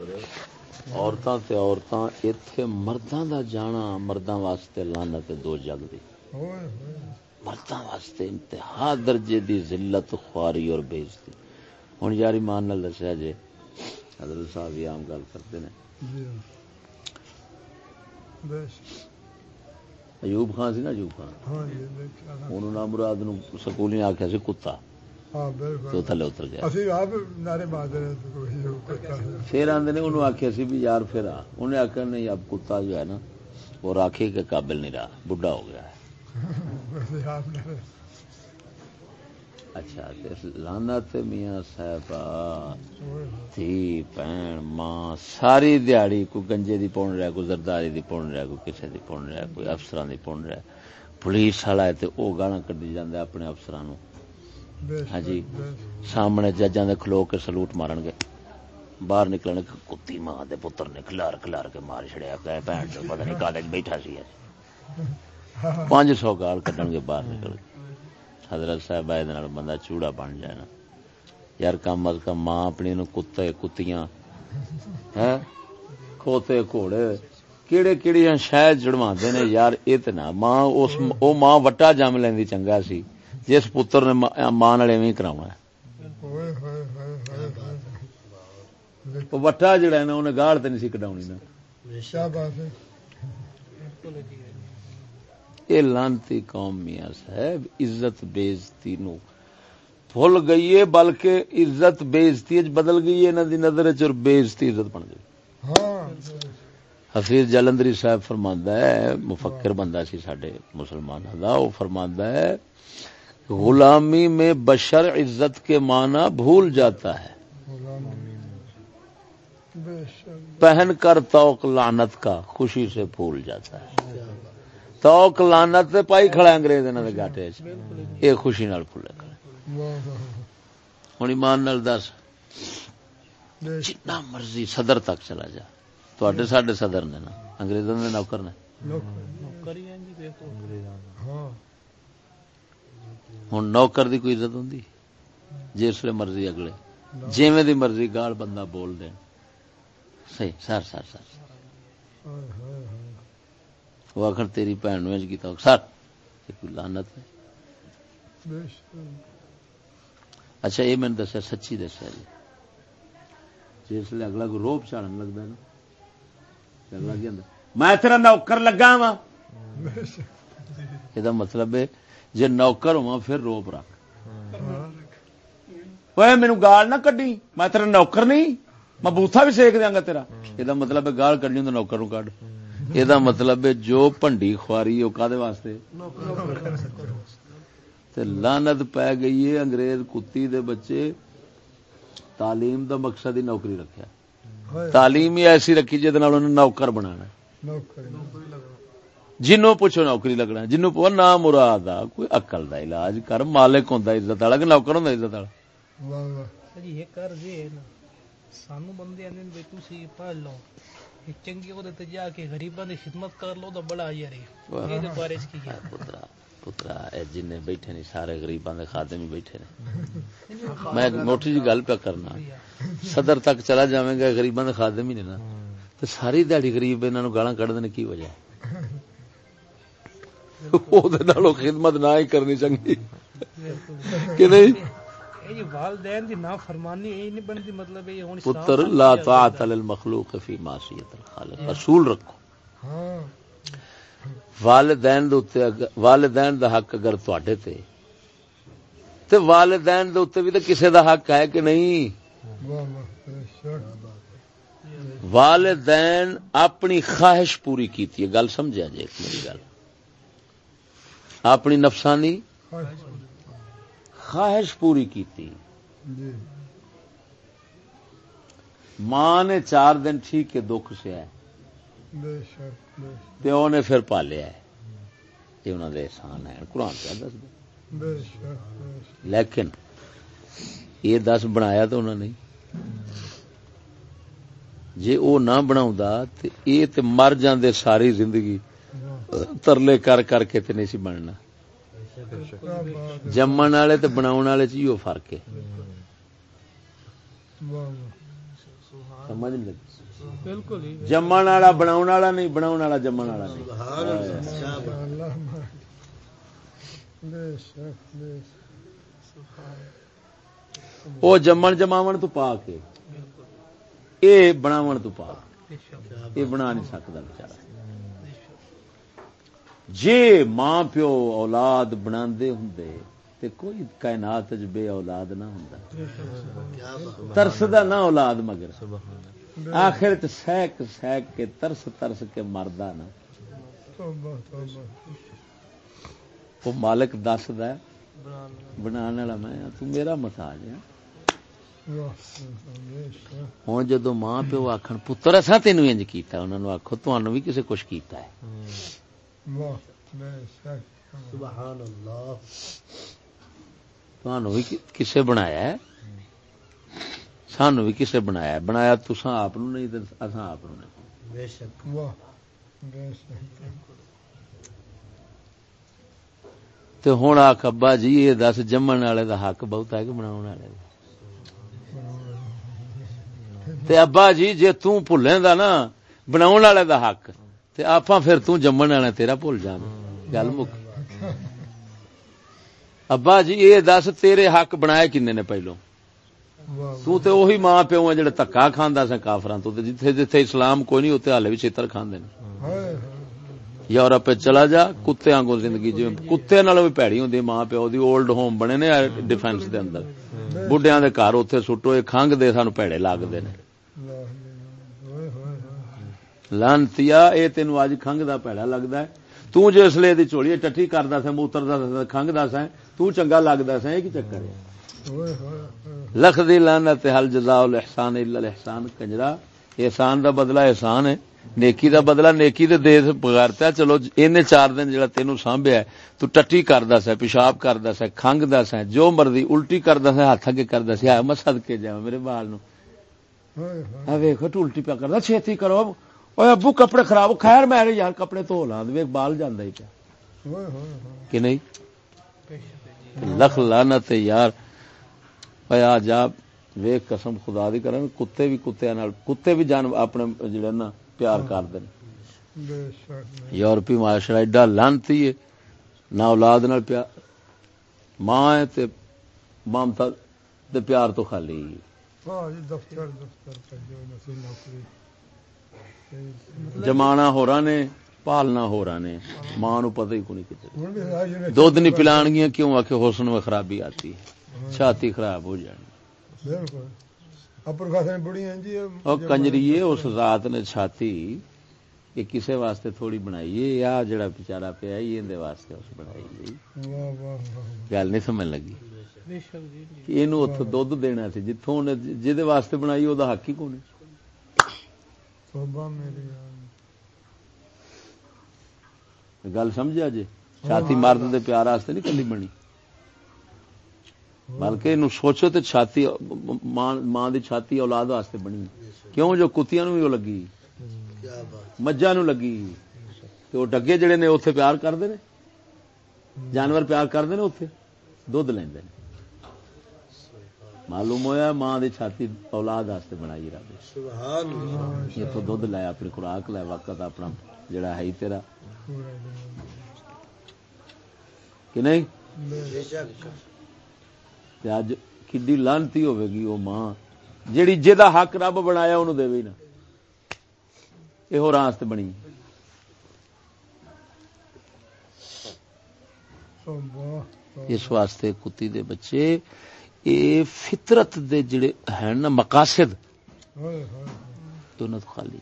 عورتاں تے عورتاں ایتھے مرداں دا جانا مرداں واسطے لعنت دو جگ دی۔ مرداں واسطے انتہا درجے دی ذلت خواری اور بےزتی ہن یار ایمان نال دسیا جے حضرت صاحب یہ عام گل کرتے نے۔ جی بیش ایوب خان سی نا ایوب خان؟ ہاں جی انہوں نام مراد نو سکولی آکھیا سی کتا۔ تو بالکل۔ تھلے اتر گیا۔ تو پھر آندے نے انہوں آکھیا سی بھی یار پھر آ۔ انہیں آکھیا نہیں اب کتا جو ہے نا وہ راکھے کے قابل نہیں رہا۔ بڈھا ہو گیا ہے۔ اچھا تے لعنت میاں ہوئے تھی پین ماں ساری دیہڑی کوئی گنجے دی پون رہا کوئی زرداری دی پون رہا کوئی کسے دی پون رہا کوئی افسران دی پون رہا۔ پولیس والا ہے تے او گانا کڈی جاندا اپنے افسران نو بیش ہاں جی سامنے ججاں دے کھلو کے سلوٹ مارن گے۔ باہر نکلن گے کتی ماں دے پتر نے کھلار کھلار کے مار چھڑیا۔ کہ بہن چو پتہ نہیں کالج بیٹھا سی اج پانچ سو گال کڈن گے باہر نکل کے۔ حضرت صاحب آئے نال بندہ چوڑا بن جائے نا۔ یار کم از کم ماں اپنی نو کتے کتیاں ہیں کھوتے گھوڑے کیڑے کیڑی شاید جڑوا نے۔ یار نہ ماں اس او ماں وٹا جم لیندی چنگا سی۔ جس پتر نے ماں- ماں نال ایویں کراونا ہے۔ وٹا جڑا ہے نا، انہیں گاڑ تے نہیں سی کڈاونی نا۔ کیا یہ لانتی قوم میاں صاحب، عزت بےزتی نو بھول گئی ہے، بلکہ عزت بےزتی بدل گئی ہے، انہاں دی نظر وچ اور بےزتی عزت بن گئی۔ ہاں حفیظ جلندری صاحب فرماندا ہے، مفکر بندہ سی ساڈے مسلماناں دا، وہ فرماندا ہے غلامی میں بشر عزت کے معنی بھول جاتا ہے۔ پہن کر توق لعنت کا خوشی سے بھول جاتا ہے۔ توق لعنت تے پائی کھڑا انگریز انہاں دے گاٹے اے خوشی نال پھولے کھڑا ہن ایمان نال دس۔ جتنا مرضی صدر تک چلا جا۔ تواڈے ساڈے صدر نے نا انگریزاں دے نوکر نے۔ لوک ہاں ہن نوکر دی کوئی عزت ہوندی؟ جس لے مرضی اگلے۔ جویں دی مرضی گال بندہ بول دین۔ صحیح، سر سر سر وہ آخر تیری بھن نو انج کیتا سر کوئی لعنت ہے؟ اچھا یہ میں دسیا، سچی دسیا جی۔ جس لے اگلا کو روپ چاڑن لگتا ہے نا؟ اگلا کی میں تیرا نوکر لگا وا یہ مطلب ہے جے نوکر ہوا پھر روپ رکھ۔ ہاں اوے مینو گال نہ کڈی، میں تیرا نوکر نہیں، میں بوتھا بھی سیک دیاں گا تیرا۔ یہ مطلب ہے گال کڈنی تو نوکر نو کڈ۔ یہ مطلب ہے جو پنڈی خواری وہ کادے واسطے؟ تے لعنت پی گئی ہے انگریز کتی دے بچے۔ تعلیم دا مقصد ہی نوکری رکھیا۔ تعلیم ہی ایسی رکھی جہد نال انہوں نوکر بنانا۔ جنوں پوچھو نوکری لگنا جنوں پو نہ مراد آ کوئی عقل دا علاج کر مالک ہوندا عزت والا کہ نوکر ہوندا عزت والا؟ واہ واہ جی یہ کر جی ہے نا سانو بندے آندے نے بھی تسی پڑھ لو۔ یہ چنگی عہدے تے جا کے غریباں دی خدمت کر لو تو بڑا یار یہ دے بارے چ کی گیا پترا پترا اے جن بیٹھے نے سارے غریباں دے خادم ہی بیٹھے نے۔ میں موٹی جی گل پہ کرنا۔ صدر تک چلا جاویں گا غریباں دے خادم ہی نے نا۔ تے ساری دیہڑی غریب انہاں نو گالاں کڈ دین کی وجہ خدمت نہ ہی کرنی چنگی کہ نہیں والدین دی نافرمانی یہ نہیں بنتی مطلب یہ ہن پتر لا طاعت للمخلوق فی معصیت الخالق اصول رکھو ہاں والدین دے اوتے والدین دا حق اگر تواڈے تے تے والدین دے اوتے بھی تے کسے دا حق ہے کہ نہیں والدین اپنی خواہش پوری کیتی ہے گل سمجھا جی میری گل اپنی نفسانی خواہش پوری کیتی۔ جی۔ ماں نے چار دن ٹھیک کے دکھ سے ہے۔ پیو نے پھر پالیا ہے۔ یہ انہوں دے احسان ہے قرآن کیا دس دے۔ لیکن یہ دس بنایا تو انہوں نے۔ جی وہ نہ بناؤں تے یہ مر جاندے ساری زندگی۔ ترلے کر کر کے تے نہیں سی بننا جمن والے تے بناون والے چ ہی فرق ہے سمجھ نہیں لگی جمن والا بناؤ والا نہیں بناؤ والا جمن والا نہیں وہ جمن جماون تو پا کے اے بناون تو پا یہ بنا نہیں سکتا بچارا جے ماں پیو اولاد بنا ہوں تے کوئی کائنات بے اولاد نہ ہوں ترسدا نہ اولاد مگر۔ آخر سہک سہک کے ترس ترس کے مردا نا وہ مالک دسد ہے بنا والا میں میرا مساج ہے۔ ہوں جدو ماں پیو آخر پتر اصا تینوں انج کیتا انہوں نے آخو تمہوں بھی کسی کچھ کیتا ہے۔ سبحان اللہ۔ تمہوں بھی کسے بنایا ہے؟ سانو بھی کسے بنایا ہے؟ بنایا تسا آپ نہیں اصا آپ نہیں۔ بے شک۔ واہ بے شک۔ تے ابا جی یہ دس جمن والے دا حق بہت ہے کہ بنا والے دا؟ تے ابا جی جے توں دا نا بنا والے دا حق۔ تے آپ پھر توں جمن والا تیرا بھول جان۔ گل مک۔ ابا جی یہ دس تیرے حق بنائے کنے نے پہلو؟ تو تے وہی ماں پیو ہے جڑے دکا کھاندا سا کافراں تو تے جتھے جتھے اسلام کوئی نہیں ہوتے حالے بھی چھتر کھاندے نے۔ یورپ وچ چلا جا، کتے آنگو زندگی جی کتے نال بھی پیڑی ہوندی، ماں پیو دی اولڈ ہوم بنے نے ڈیفینس دے اندر۔ بڈھیاں دے گھر اوتھے سٹو یہ کھنگ دے سانو پیڑے لگدے نے۔ ہوئے لانتیا، اے تینو اج کھنگ دا پیڑا لگدا ہے۔ تو جو لیے دی چوڑی ٹٹھی کردا سا موتر دا کھنگ دا سا تو چنگا سا یہ چکر ہے۔ لکھ دی لعنت، حل جزاء الاحسان الا الاحسان، کنجرا۔ احسان دا بدلہ احسان ہے، نیکی دا بدلہ، نیکی دے دے بغیرتا چلو، اینے چار دن جڑا تینوں سانبھیا ہے، تو ٹٹی کردا سا پیشاب کردا سا کھنگ دا سا جو مرضی الٹی کردا سا ہاتھ اگے کردا سی ہے میں صدکے جاواں، میرے بال نو۔ ہوئے ہوئے اے ویکھو، تو الٹی پیا کردا، چھیتی کرو۔ اوے ابو کپڑے خراب خیر میں یار کپڑے دھو لاں ویکھ بال جاندا ہی پیا کہ نہیں لکھ ہے یار آ جا ویکھ قسم خدا دی کرن کتے بھی کتے کتے بھی جان اپنے جڑے نا پیار شک بے یورپی معاشرہ ایڈا لانتی ہے نہ اولاد نال پیار ماں ہے تے ممتا تے پیار تو خالی ہاں جی دفتر دفتر کا جو نسی نوکری جمانا ہو رہا نے پالنا ہو رہا نے۔ ماں نو پتہ ہی کوئی کتے نے دودھ نہیں پلان گیا کیوں آ کے حسن میں خرابی آتی ہے؟ چھاتی خراب ہو جانی۔ جی اور کنجریے اس ذات نے چھاتی یہ کسے واسطے تھوڑی بنائی ہے؟ یا جڑا بیچارہ پیا یہ واسطے اس بنائی گئی گل نہیں سمجھ لگی۔ بے شک جی جی۔ یہ دھد دینا سی جتوں جہد واسطے بنائی وہ حق ہی کون یار گل سمجھا جی چھاتی مرد دے پیار واسطے نہیں کلی بنی؟ بلکہ یہ سوچو تو چھاتی ماں دی چھاتی اولاد واسطے بنی۔ کیوں جو کتیاں نو لگی؟ مجھا نو لگی۔ تے وہ ڈگے جڑے نے اوتھے پیار کرتے نے؟ جانور پیار کرتے نے اوتھے؟ دھد لیندے نے۔ معلوم ہویا ماں دی چھاتی اولاد واسطے بنائی رب۔ سبحان اللہ۔ یہ تو دھد لے اپنی خوراک لے وقت اپنا جڑا ہے تیرا۔ کہ نہیں؟ بے شک۔ تے اج کڈی لانتی ہوے گی وہ ماں؟ جیڑی جہدا حق رب بنایا انہوں دے نا۔ یہ راستے بنی۔ اس واسطے کتی دے اے فطرت دے جڑے ہیں نا مقاصد دونوں خالی۔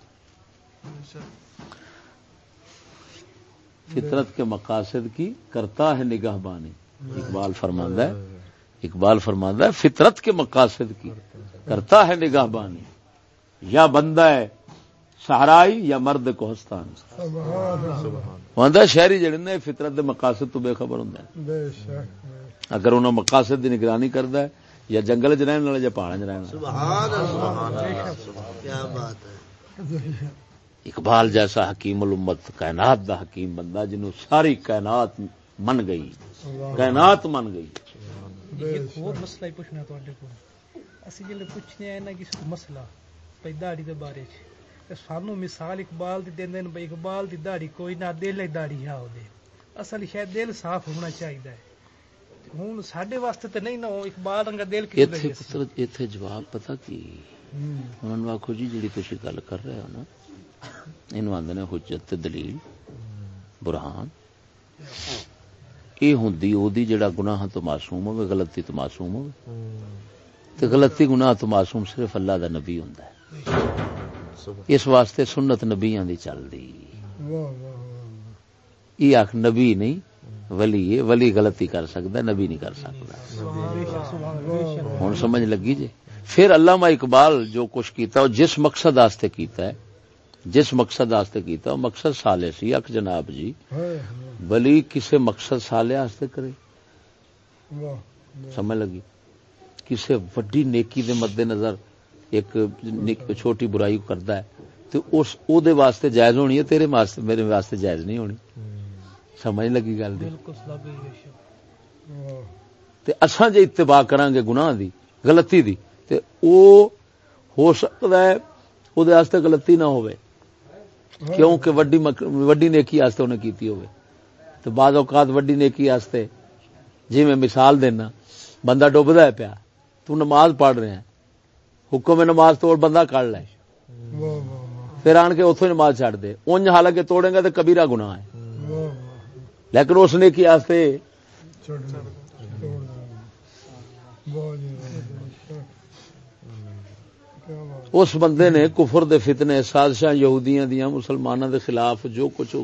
فطرت کے مقاصد کی کرتا ہے نگاہ بانی اقبال فرماندہ ہے اقبال فرماندہ ہے فطرت کے مقاصد کی کرتا ہے نگاہ بانی یا بندہ ہے سہرائی یا مرد اللہ۔ وہاں شہری جڑے نے فطرت دے مقاصد تو بے خبر ہوں بے شک۔ بے اگر انہوں مقاصد کی نگرانی کرتا ہے یا جنگل چ رہن والے یا پہاڑ چ رہن اقبال جیسا حکیم الامت کائنات دا حکیم بندہ جنوں ساری کائنات من گئی۔ کائنات من گئی۔ مسئلہ ہی پوچھنا اسی جلے پوچھنے ہیں نا کسی مسئلہ پہ داڑی دے بارے چھے سانو مثال اقبال دی دین دین بھئی اقبال دی داڑی کوئی نہ دے لے داڑی ہاں ہو دے۔ اصل شاید دل صاف ہونا چاہیے ہوں ساڈے واسطے تے نہیں نا اقبال رنگا دل پتر ایتھے جواب پتہ کی انہاں نو جی جڑی گل کر رہے ہو نا اینو آندے نے حجت دلیل برہان اے ہوندی اودی جڑا گناہ تو معصوم ہوے غلطی تو معصوم ہوے تے غلطی گناہ تو معصوم صرف اللہ دا نبی ہوں اس واسطے سنت نبیاں دی چل دی یہ آخ نبی نہیں ولی ولی غلطی کر سکتا نبی نہیں کر سکتا۔ ہوں سمجھ لگی جی؟ پھر علامہ اقبال جو کچھ کیتا جس مقصد آستے کیتا ہے، جس مقصد آستے کیتا مقصد سالے سی۔ اک جناب جی ولی کسے مقصد سالے آستے کرے؟ سمجھ لگی؟ کسے وڈی نیکی دے مد نظر ایک چھوٹی برائی کردا ہے، تو اس، او دے واسطے جائز ہونی ہے، تیرے واسطے، میرے واسطے جائز نہیں ہونی۔ سمجھ لگی گل اساں جے اتباع کران گے گناہ دی غلطی دی تے او ہو سکدا ہے او دے واسطے غلطی نہ ہوے کیونکہ وڈی وڈی نیکی واسطے انہیں کیتی ہوے تے بعض اوقات وڈی نیکی واسطے جی میں مثال دینا بندہ ڈوبدا ہے پیا تو نماز پڑھ رہے ہیں۔ حکم نماز توڑ بندہ کر لے۔ پھر آن کے اتوں نماز چھڑ دے۔ اونج حالانکہ توڑے گا تو کبیرہ گناہ ہے۔ لیکن اس نے کیا سے؟ اس بندے نے کفر دے فتنے سازشاں یہودیاں دیا مسلمانوں دے خلاف جو کچھ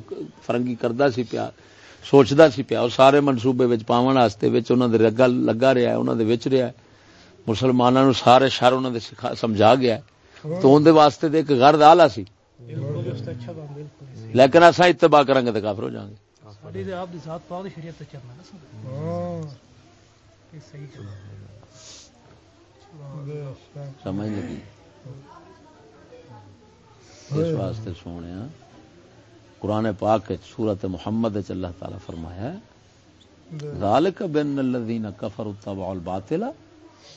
فرنگی کرتا سی پیا سوچدا سی پیا او سارے منصوبے وچ پاون واسطے وچ انہاں رگا لگا رہا ہے انہاں دے وچ ہے۔ مسلماناں نو سارے شر انہاں دے سمجھا گیا ہے۔ تو اون واسطے تے ایک گرد آلہ سی۔ لیکن اساں اتباع کران گے تے کافر ہو جاواں گے Maar سمجھ لگی؟ اس واسطے سونے ہاں۔ قرآن پاک سورت محمد اللہ تعالی فرمایا ہے ذالک بن الذین کفر تبعوا الباطل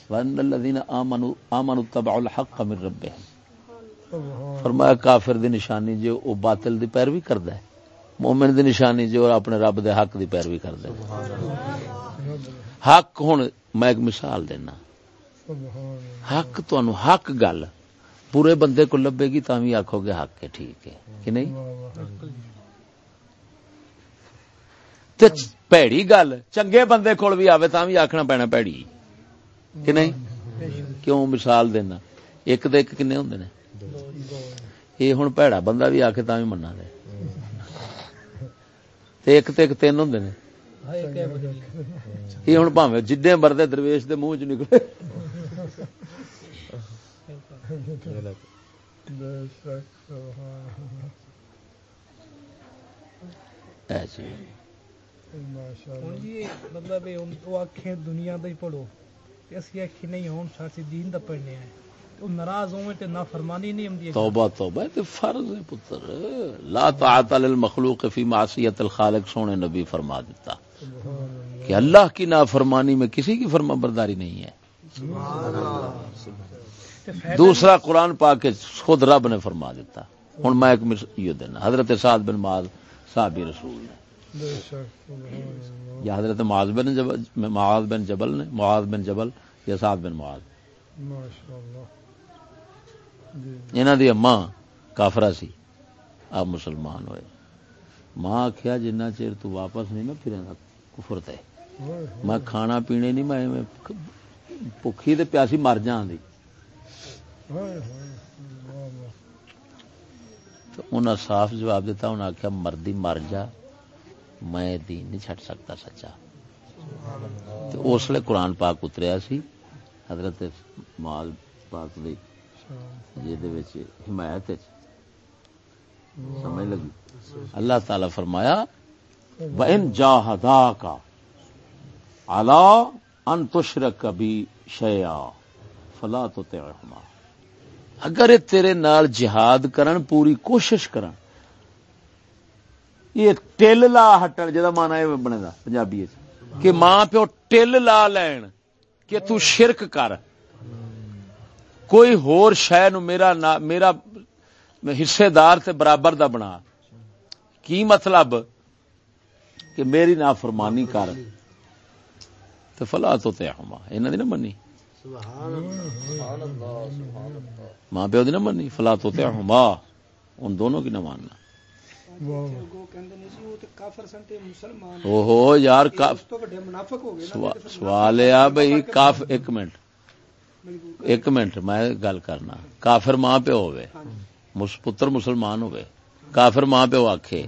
وان الذین آمنوا آمن تبعوا الحق من فرمایا کافر دی نشانی جو او باطل دی پیروی کردہ ہے۔ مومن دی نشانی جو اپنے رب دے حق دی پیروی کر دے حق ہن، میں ایک مثال دینا۔ حق تانوں حق گل۔ پورے بندے کو لبے گی تا بھی آخو گے حق ہے، ٹھیک ہے۔ کہ نہیں؟ پیڑی گل، چنگے بندے کول بھی آوے تا بھی آکھنا پینا پیڑی۔ کہ نہیں؟ کیوں؟ مثال دینا۔ ایک دے ایک کنے ہوں نے۔ اے ہن پیڑا بندہ بھی آکھے تا بھی مننا دے ایک تو ایک تین ہوں یہ ہوں مرد درویش دے منہ چ نکلے۔ جی، مطلب دنیا ہی پڑھو۔ اسی آخی نہیں ہوں سچ دین کا پڑھنے ہیں۔ ناراض ہوئے تے نافرمانی نہیں ہمدی توبہ توبہ تے فرض ہے پتر۔ لا طاعت للمخلوق فی معصیت الخالق سونے نبی فرما دیتا۔ کہ اللہ کی نافرمانی میں کسی کی فرما برداری نہیں ہے۔ دوسرا قرآن پا کے خود رب نے فرما دیتا۔ ہوں میں ایک یہ دینا حضرت سعد بن معاذ صحابی رسول نے یا حضرت معاذ بن جبل معاذ بن جبل نے معاذ بن جبل یا سعد بن معاذ؟ ماشاءاللہ۔ انہاں دی اماں کافرہ سی۔ آپ مسلمان ہوئے۔ ماں آخیا جنہ چیر تو واپس نہیں نہ پھرے گا کفر میں کھانا پینے نہیں، میں بھوکی تے پیاسی مر جاں دی۔ تو صاف جواب دیتا، انہاں آخیا مردی مر جا، میں دین نہیں چھٹ سکتا سچا۔ اس لیے قرآن پاک اتریا سی، حضرت مال پاک حمایت سمجھ لگی؟ اللہ تعالی فرمایا وَإِن جَاهَدَاكَ عَلَىٰ أَن تُشْرَكَ بِي شَيْعَا فَلَا تُتِعِهُمَا اگر تیرے نال جہاد کرن پوری کوشش کرن۔ یہ ٹیل لا ہٹن جدا مانا ہے بنے دا پنجابی کہ ماں پیو ٹل لا لین کہ تو شرک کر۔ کوئی ہور شے نو میرا نا میرا حصے دار تے برابر دا بنا۔ کی مطلب؟ کہ میری نافرمانی کر۔ تے فلا تو تے ہما انہاں دی نہ منی۔ ماں پیو دی نہ منی۔ فلا تو تے ہما ان دونوں کی نہ ماننا۔ واہ۔ وہ کہندے نے وہ تے کافر سن تے مسلمان او ہو یار کا اس تو بڑے منافق ہو گئے نا۔ سوا- سوال آ بھائی کاف ایک منٹ۔ ایک منٹ، میں گل کرنا۔ کافر ماں پہ ہوئے پتر مسلمان ہوئے کافر ماں پہ آکھے،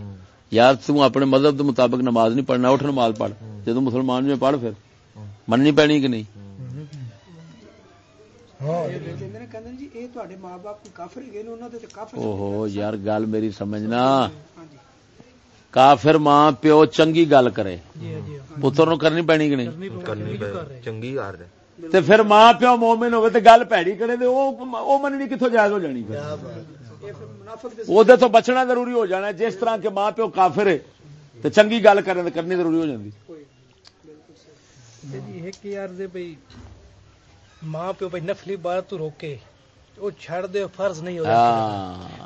یار، تو اپنے مذہب کے مطابق نماز نہیں پڑھنا، اٹھ نماز پڑھ۔ جدو مسلمان میں پڑھ پھر۔ مننی پینی کہ نہیں؟ ہاں یار، گل میری سمجھنا۔ کافر ماں پیو چنگی گل کرے۔ پتر نو کرنی پینی کہ نہیں؟ چنگی تے پھر ماں پیو مومن ہوئے تے گل پیڑی کرے تے او او مننی کتھوں جائز ہو جانی پھر؟ اے پھر منافق دے تو بچنا ضروری ہو جانا ہے جس طرح کے ماں پیو کافر ہے تو چنگی گل کریں تو کرنی ضروری ہو جاتی تے جی ایک یار دے بھئی ماں پیو بھئی نفلی عبادت تو روکے۔ او چھڑ دے فرض نہیں ہو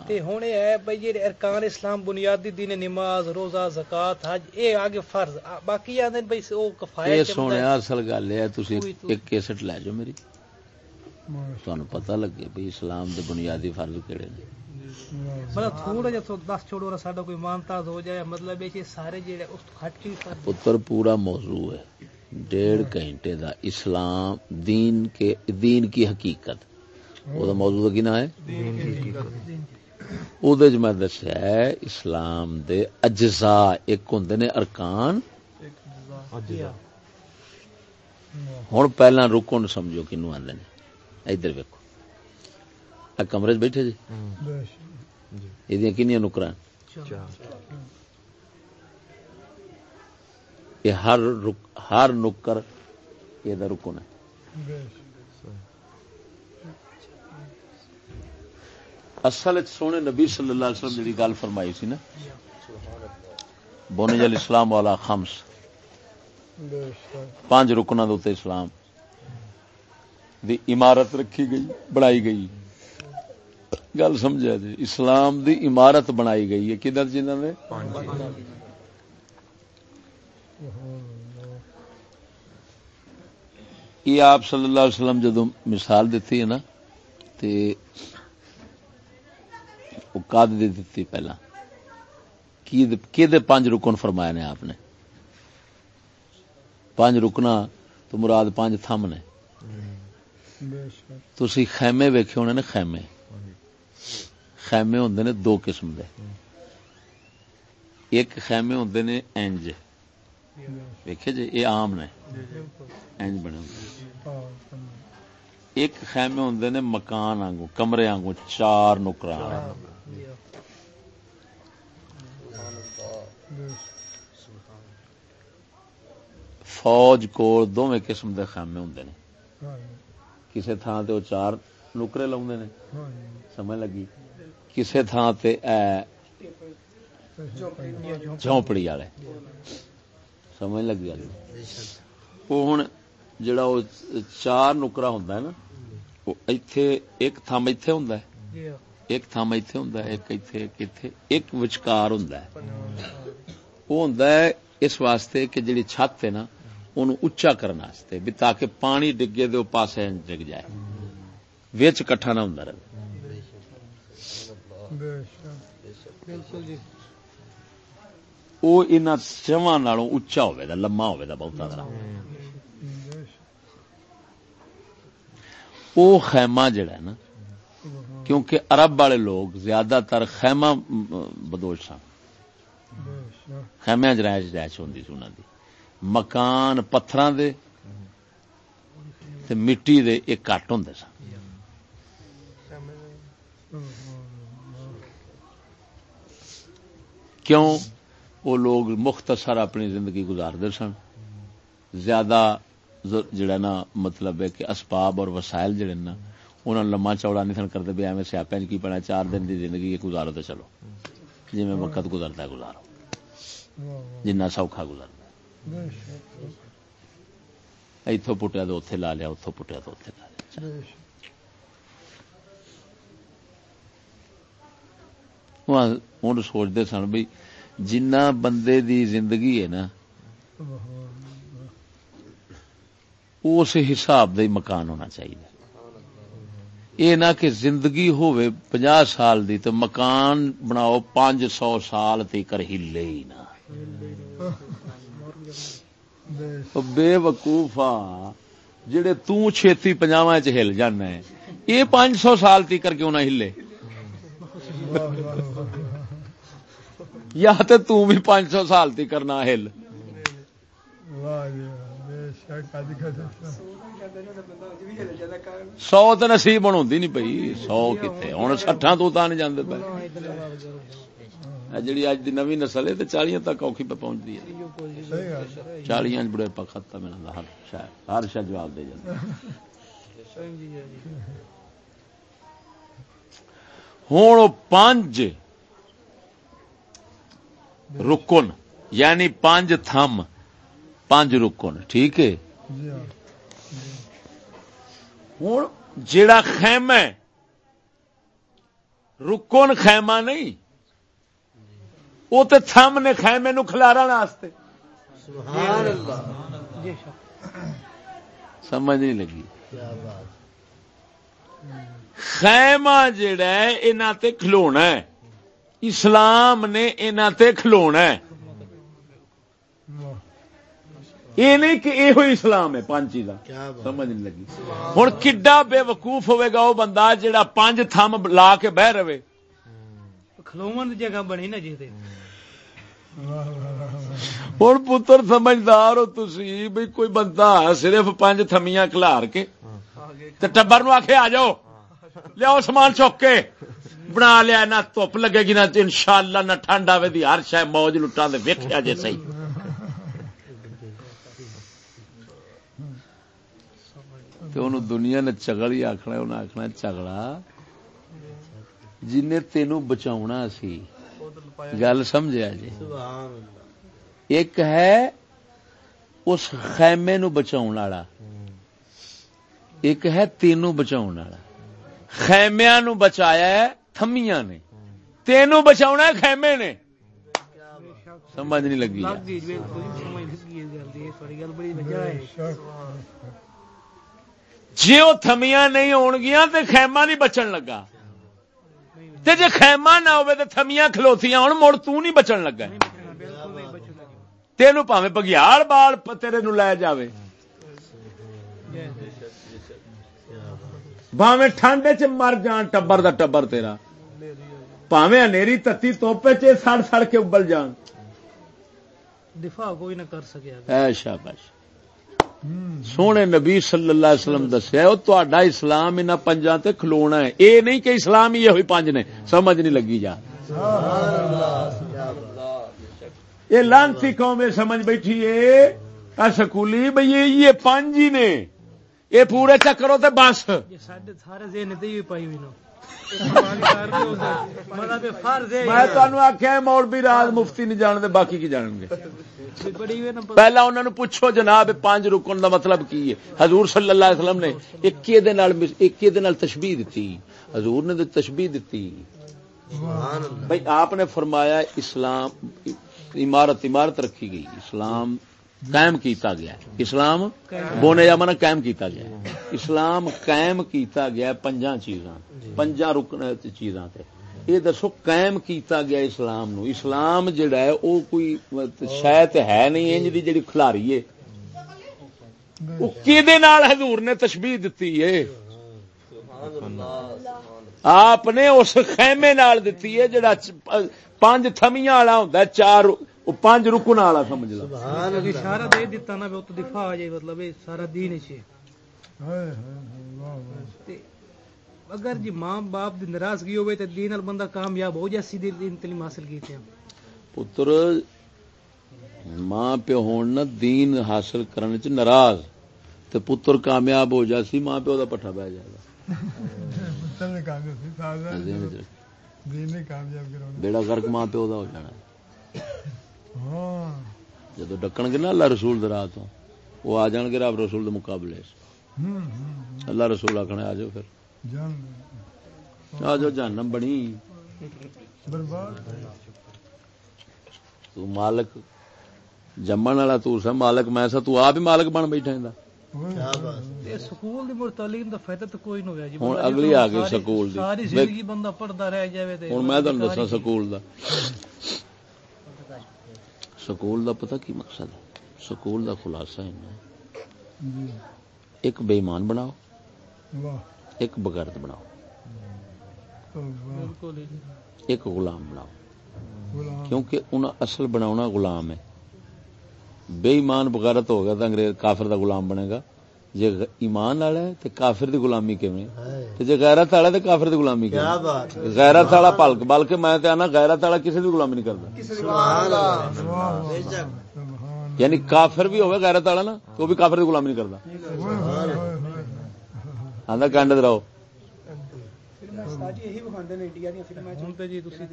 تے ہن اے ہے بھئی جڑے ارکان اسلام بنیادی دین نماز روزہ زکات حج اے آگے فرض۔ آ- باقی آندے نے بھئی او یہ کفایت سونے اصل گل ہے تھی ایک کیسٹ لے جاؤ میری۔ تمہیں پتہ لگے بھی اسلام دے بنیادی فرض کہڑے نے۔ مطلب تھوڑا جہا تو دس چھوڑو اور ساڈا کوئی مانتاز ہو جائے۔ مطلب سارے جڑے اس پتر پورا موضوع ہے۔ ڈیڑھ گھنٹے دا اسلام دین کے دین کی حقیقت۔ وہ موضوع کی نا ہے؟ وہ میں دسیا ہے، اسلام دے اجزاء، ایک ہوں نے ارکان۔ ہوں پہلا رکن سمجھو کنو آدھے نے۔ ادھر ویکو آ کمرے چ بیٹھے جی؟ یہ کنیا نکر یہ ہر ہر نکر یہ رکن ہے۔ اصل سونے نبی صلی اللہ علیہ وسلم جی گل فرمائی سی نا بونج الاسلام والا خمس، پانچ رکنہ دے اسلام، دی عمارت رکھی گئی، بنائی گئی۔ گل سمجھا جی اسلام دی عمارت بنائی گئی ہے، کدھر جنہوں نے یہ آپ صلی اللہ علیہ وسلم جدو مثال دیتی ہے نا، تے وہ کد دی دیتی پہلا۔ کی دے- کی دے پانچ رکن فرمایا نے آپ نے؟ پانچ رکنا تو مراد پانچ تھم نے۔ تسی خیمے ویکھے ہونے نے خیمے۔ خیمے ہوندے نے دو قسم دے۔ ایک خیمے ہوندے نے انج ویکھے جی یہ عام نے۔ انج بنے ہوندے۔ ایک خیمے ہوندے نے مکان آنگو کمرے آنگو چار نکران فوج کول دوویں قسم دے خیمے ہوندے نے کسے تھان تے وہ چار نکرے لاؤندے نے سمجھ لگی کسے تھان تے جھونپڑی والے سمجھ لگی گل وہ ہن جڑا چار نکرا ہوندا ہے نا وہ ایتھے ایک تھم ایتھے ہوندا ہے ایک تھم ایتھے ہوندا ہے ایک ایتھے ایک ایتھے ایک وچکار ہوندا ہے وہ ہوندا ہے اس واسطے کہ جڑی چھت ہے نا اونوں اونچا کرن واسطے بھی تاکہ پانی ڈگے دے او پاسے ڈگ جائے وچ کٹھا نہ ہوندا رہے وہ انہاں چواں نالوں اونچا ہوے دا لمما ہوے دا بہتا ذرا وہ خیمہ جڑا ہے نا کیونکہ عرب والے لوگ زیادہ تر خیمہ بدوش سن خیمے چ رہائش رہائش ہوندی سی انہاں دی۔ مکان پتھراں دے تے مٹی دے ایک گھٹ ہوندے سن۔ کیوں؟ وہ لوگ مختصر اپنی زندگی گزارتے سن۔ زیادہ جڑا نا مطلب ہے کہ اسباب اور وسائل جڑے نا انہوں نے لما چوڑا نہیں سن کرتے بھی ایویں سیاپے جی کی پڑا چار دن دی زندگی گزارو تو چلو۔ جی میں وقت گزرتا ہے گزارو جنہ سوکھا گزرتا اتو پٹیا تو اتنے لا لیا اتوں پٹیا تو اتنے لا لیا ہوں سوچتے سن بھی جنہ بندے دی زندگی ہے نا اس حساب دا مکان ہونا چاہیے یہ نہ کہ زندگی ہوئے پناہ سال دی تو مکان بناؤ پانچ سو سال تیکر ہلے ہی نہ۔ بے او بے وقوف جڑے توں چھیتی پنجاواں چ ہل جانا ہے، یہ پانچ سو سال تیکر کیوں نہ ہلے؟ یا تے تو بھی پانچ سو سال تیکر نہ ہل۔ جی سو تو نصیب بن ہوندی نہیں پئی سو کتے ہوں سٹھاں تو نہیں جاندے پے جڑی اج دی نوی نسل ہے چالیاں تک اوکھی پہ پہنچتی ہے چالیاں بڑے پا ختم ہے ہر شاید ہر شاید جواب دے جاندے ہوں پانچ رکن یعنی پانچ تھم پانچ رکن ٹھیک ہے؟ جی ہاں۔ ہوں جیڑا خیمہ ہے رکن خیمہ نہیں۔ وہ تو تھم نے خیمے نو کھلارا واسطے۔ سبحان اللہ۔ جی شک سمجھ نہیں لگی۔ کیا بات۔ خیمہ جڑا ہے انہاں تے کھلونا ہے۔ اسلام نے انہاں تے کھلونا ہے واہ یہ نہیں کہ یہ اسلام ہے پانچ چیزاں۔ سمجھ نہیں لگی۔ ہوں کڈا بے وقوف ہوئے گا وہ بندہ جڑا پانچ تھم لا کے بہ رہے۔ جگہ بنی نا جی ہوں پتر سمجھدار ہو تسی بھی کوئی بندہ صرف پانچ تھمیاں کلار کے۔ ٹبر نو آخے آ جاؤ۔ لیاؤ سامان چک کے۔ بنا لیا نہ دھوپ لگے گی نہ ان شاء اللہ نہ ٹھنڈ آئے ہر شاید موج لٹا دے ویکیا جے صحیح۔ انہوں دنیا نے چگل ہی آخنا انہیں آخنا چگڑا جن تینوں بچاؤنا سی۔ گل سمجھا جی؟ ایک ہے اس خیمے نو بچاؤ والا۔ ایک ہے تینوں بچاؤ والا۔ خیمیا نو بچایا ہے، تھمیاں نے۔ تینوں بچاؤنا ہے، خیمے نے۔ سمجھ نہیں لگی۔ جی وہ تھمیاں نہیں ہون گیا تے خیمہ نہیں بچن لگا۔ تے جے خیمہ نہ ہوئے تے تھمیاں کھلوتیاں ہون مڑ تو نہیں بچن لگا۔ تینوں پاویں بگیاڑ بال تیرے نو لے جاوے۔ چ مر جان ٹبر دا ٹبر تیرا۔ پاویں انیری تتی توپے چ سڑ سڑ کے ابل جان۔ دفاع کوئی نہ کر سکیا اے شاباش۔ سونے نبی صلی اللہ علیہ وسلم دسیا وہ تہاڈا اسلام انہاں پنجاں تے کھلونا ہے۔ اے نہیں کہ اسلام ہی یہ ہوئی پنج نے۔ سمجھ نہیں لگی جا۔ یہ لانتی قوم یہ سمجھ بیٹھی ہے سکولی بھئی یہ پانچ ہی نے۔ یہ پورے چکرو تے بس۔ یہ سارے ذہن تے ہی پائی ہوئی میں تمہیں آخیا مولوی راز مفتی نہیں جانتے باقی کی جانن گے؟ پہلا انہوں نے پوچھو جناب پانچ رکن دا مطلب کی ہے؟ حضور صلی اللہ علیہ وسلم نے دے نال تشبیہ دتی۔ حضور نے سبحان اللہ۔ بھائی آپ نے فرمایا اسلام عمارت عمارت رکھی گئی۔ اسلام قائم کیتا گیا اسلام بونے یا من قائم کیتا گیا اسلام قائم کیتا گیا پنجاں چیزاں پنجاں رکن چیزاں تے۔ یہ دسو، قائم کیتا گیا اسلام نو۔ اسلام جڑا ہے، او کوئی شاید ہے نہیں انج دی جڑی کھلاری ہے۔ وہ کیدے نال حضور نے تشبیہ دتی ہے؟ آپ نے اس خیمے نال دتی ہے جڑا پانچ تھمیاں والا ہوندا ہے، چار وہ پانچ رکن والا سمجھ لو۔ سبحان اگر اللہ اشارہ دے دیتا نا بھی وہ تو دفاع آ جائے مطلب سارا دین چ اگر جی ماں باپ دی ناراضگی ہوئے تے دین ال بندہ کامیاب ہو جائے سیدھی دین تعلیم حاصل کیتے ہیں۔ پتر ماں پیو ہون نا دین حاصل کرنے چ ناراض تے پتر کامیاب ہو جا سی ماں پیو دا پٹھا پہ جائے گا۔ پتر نے کامیاب سی سارا دین نے کامیاب کراؤنا بیڑا گرک ماں پیو دا ہو جانا۔ ہاں جدو ڈکن گے نا اللہ رسول راہ تو وہ آ جان گے رب رسول دے مقابلے چ ہوں ہوں اللہ رسول آخنا آ جاؤ پھر۔ آ جاؤ جہنم بنی۔ برباد۔ تو مالک جمن والا تو سا مالک میں سا تو آپ ہی مالک بن بیٹھا جی۔ اگلی آ گئی ساری- سکول زندگی بندہ پڑھدا رہ جاوے تے ہن میں تانوں دساں سکول دا سکول دا پتہ کی مقصد ہے؟ سکول دا خلاصہ ہے۔ ایک بے ایمان بناؤ ایک بغیرت بناؤ۔ ایک غلام بناؤ۔ کیونکہ انہاں اصل بناونا غلام ہے۔ بے ایمان بغیرت ہو گیا تو انگریز کافر دا غلام بنے گا۔ غ- ایمان والا ہے تے کافر دی غلامی کیویں؟ ہے تے جے غیرت والا تے کافر دی غلامی کیا کیویں بات غیرت والا بلکہ بلکہ میں تے آنا غیرت والا کسی دی غلامی نہیں کردا۔ سبحان اللہ۔ بے شک۔ سبحان یعنی کافر بھی ہوے غیرت والا نا تو وہ بھی کافر دی غلامی نہیں کردا۔ آندا تے جی تسی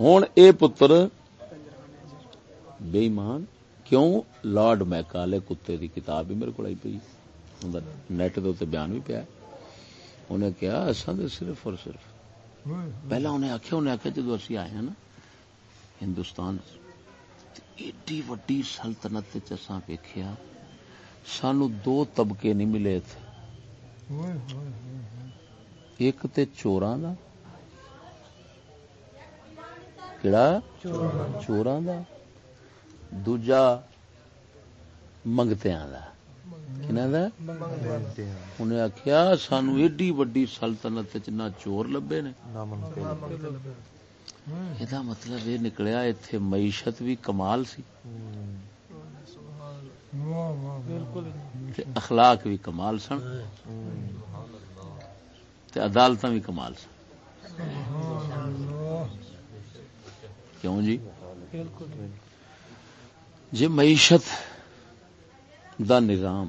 ہن اے پتر بے ایمان کیوں لارڈ میکالے کتے دی کتاب بھی میرے کو آئی پئی؟ نیٹ دے بیان بھی پیا انہیں کہا اساں صرف اور صرف. پہلا انہیں آخیا انہیں آخیا جدو اسی آئے ہیں نا ہندوستان ایڈی وڈی سلطنت چساں ویکھیا سانو دو طبقے نہیں ملے تھے ایک تے چوراں دا۔ کیڑا؟ چوراں دا۔ دوجا منگتیاں دا۔ انہیں آخیا سانو ایڈی وڈی سلطنت نہ چور لبے نے یہ مطلب یہ نکلیا اتنے معیشت بھی کمال سی اخلاق بھی کمال سن عدالت بھی کمال سن کیوں جی جی معیشت دا نظام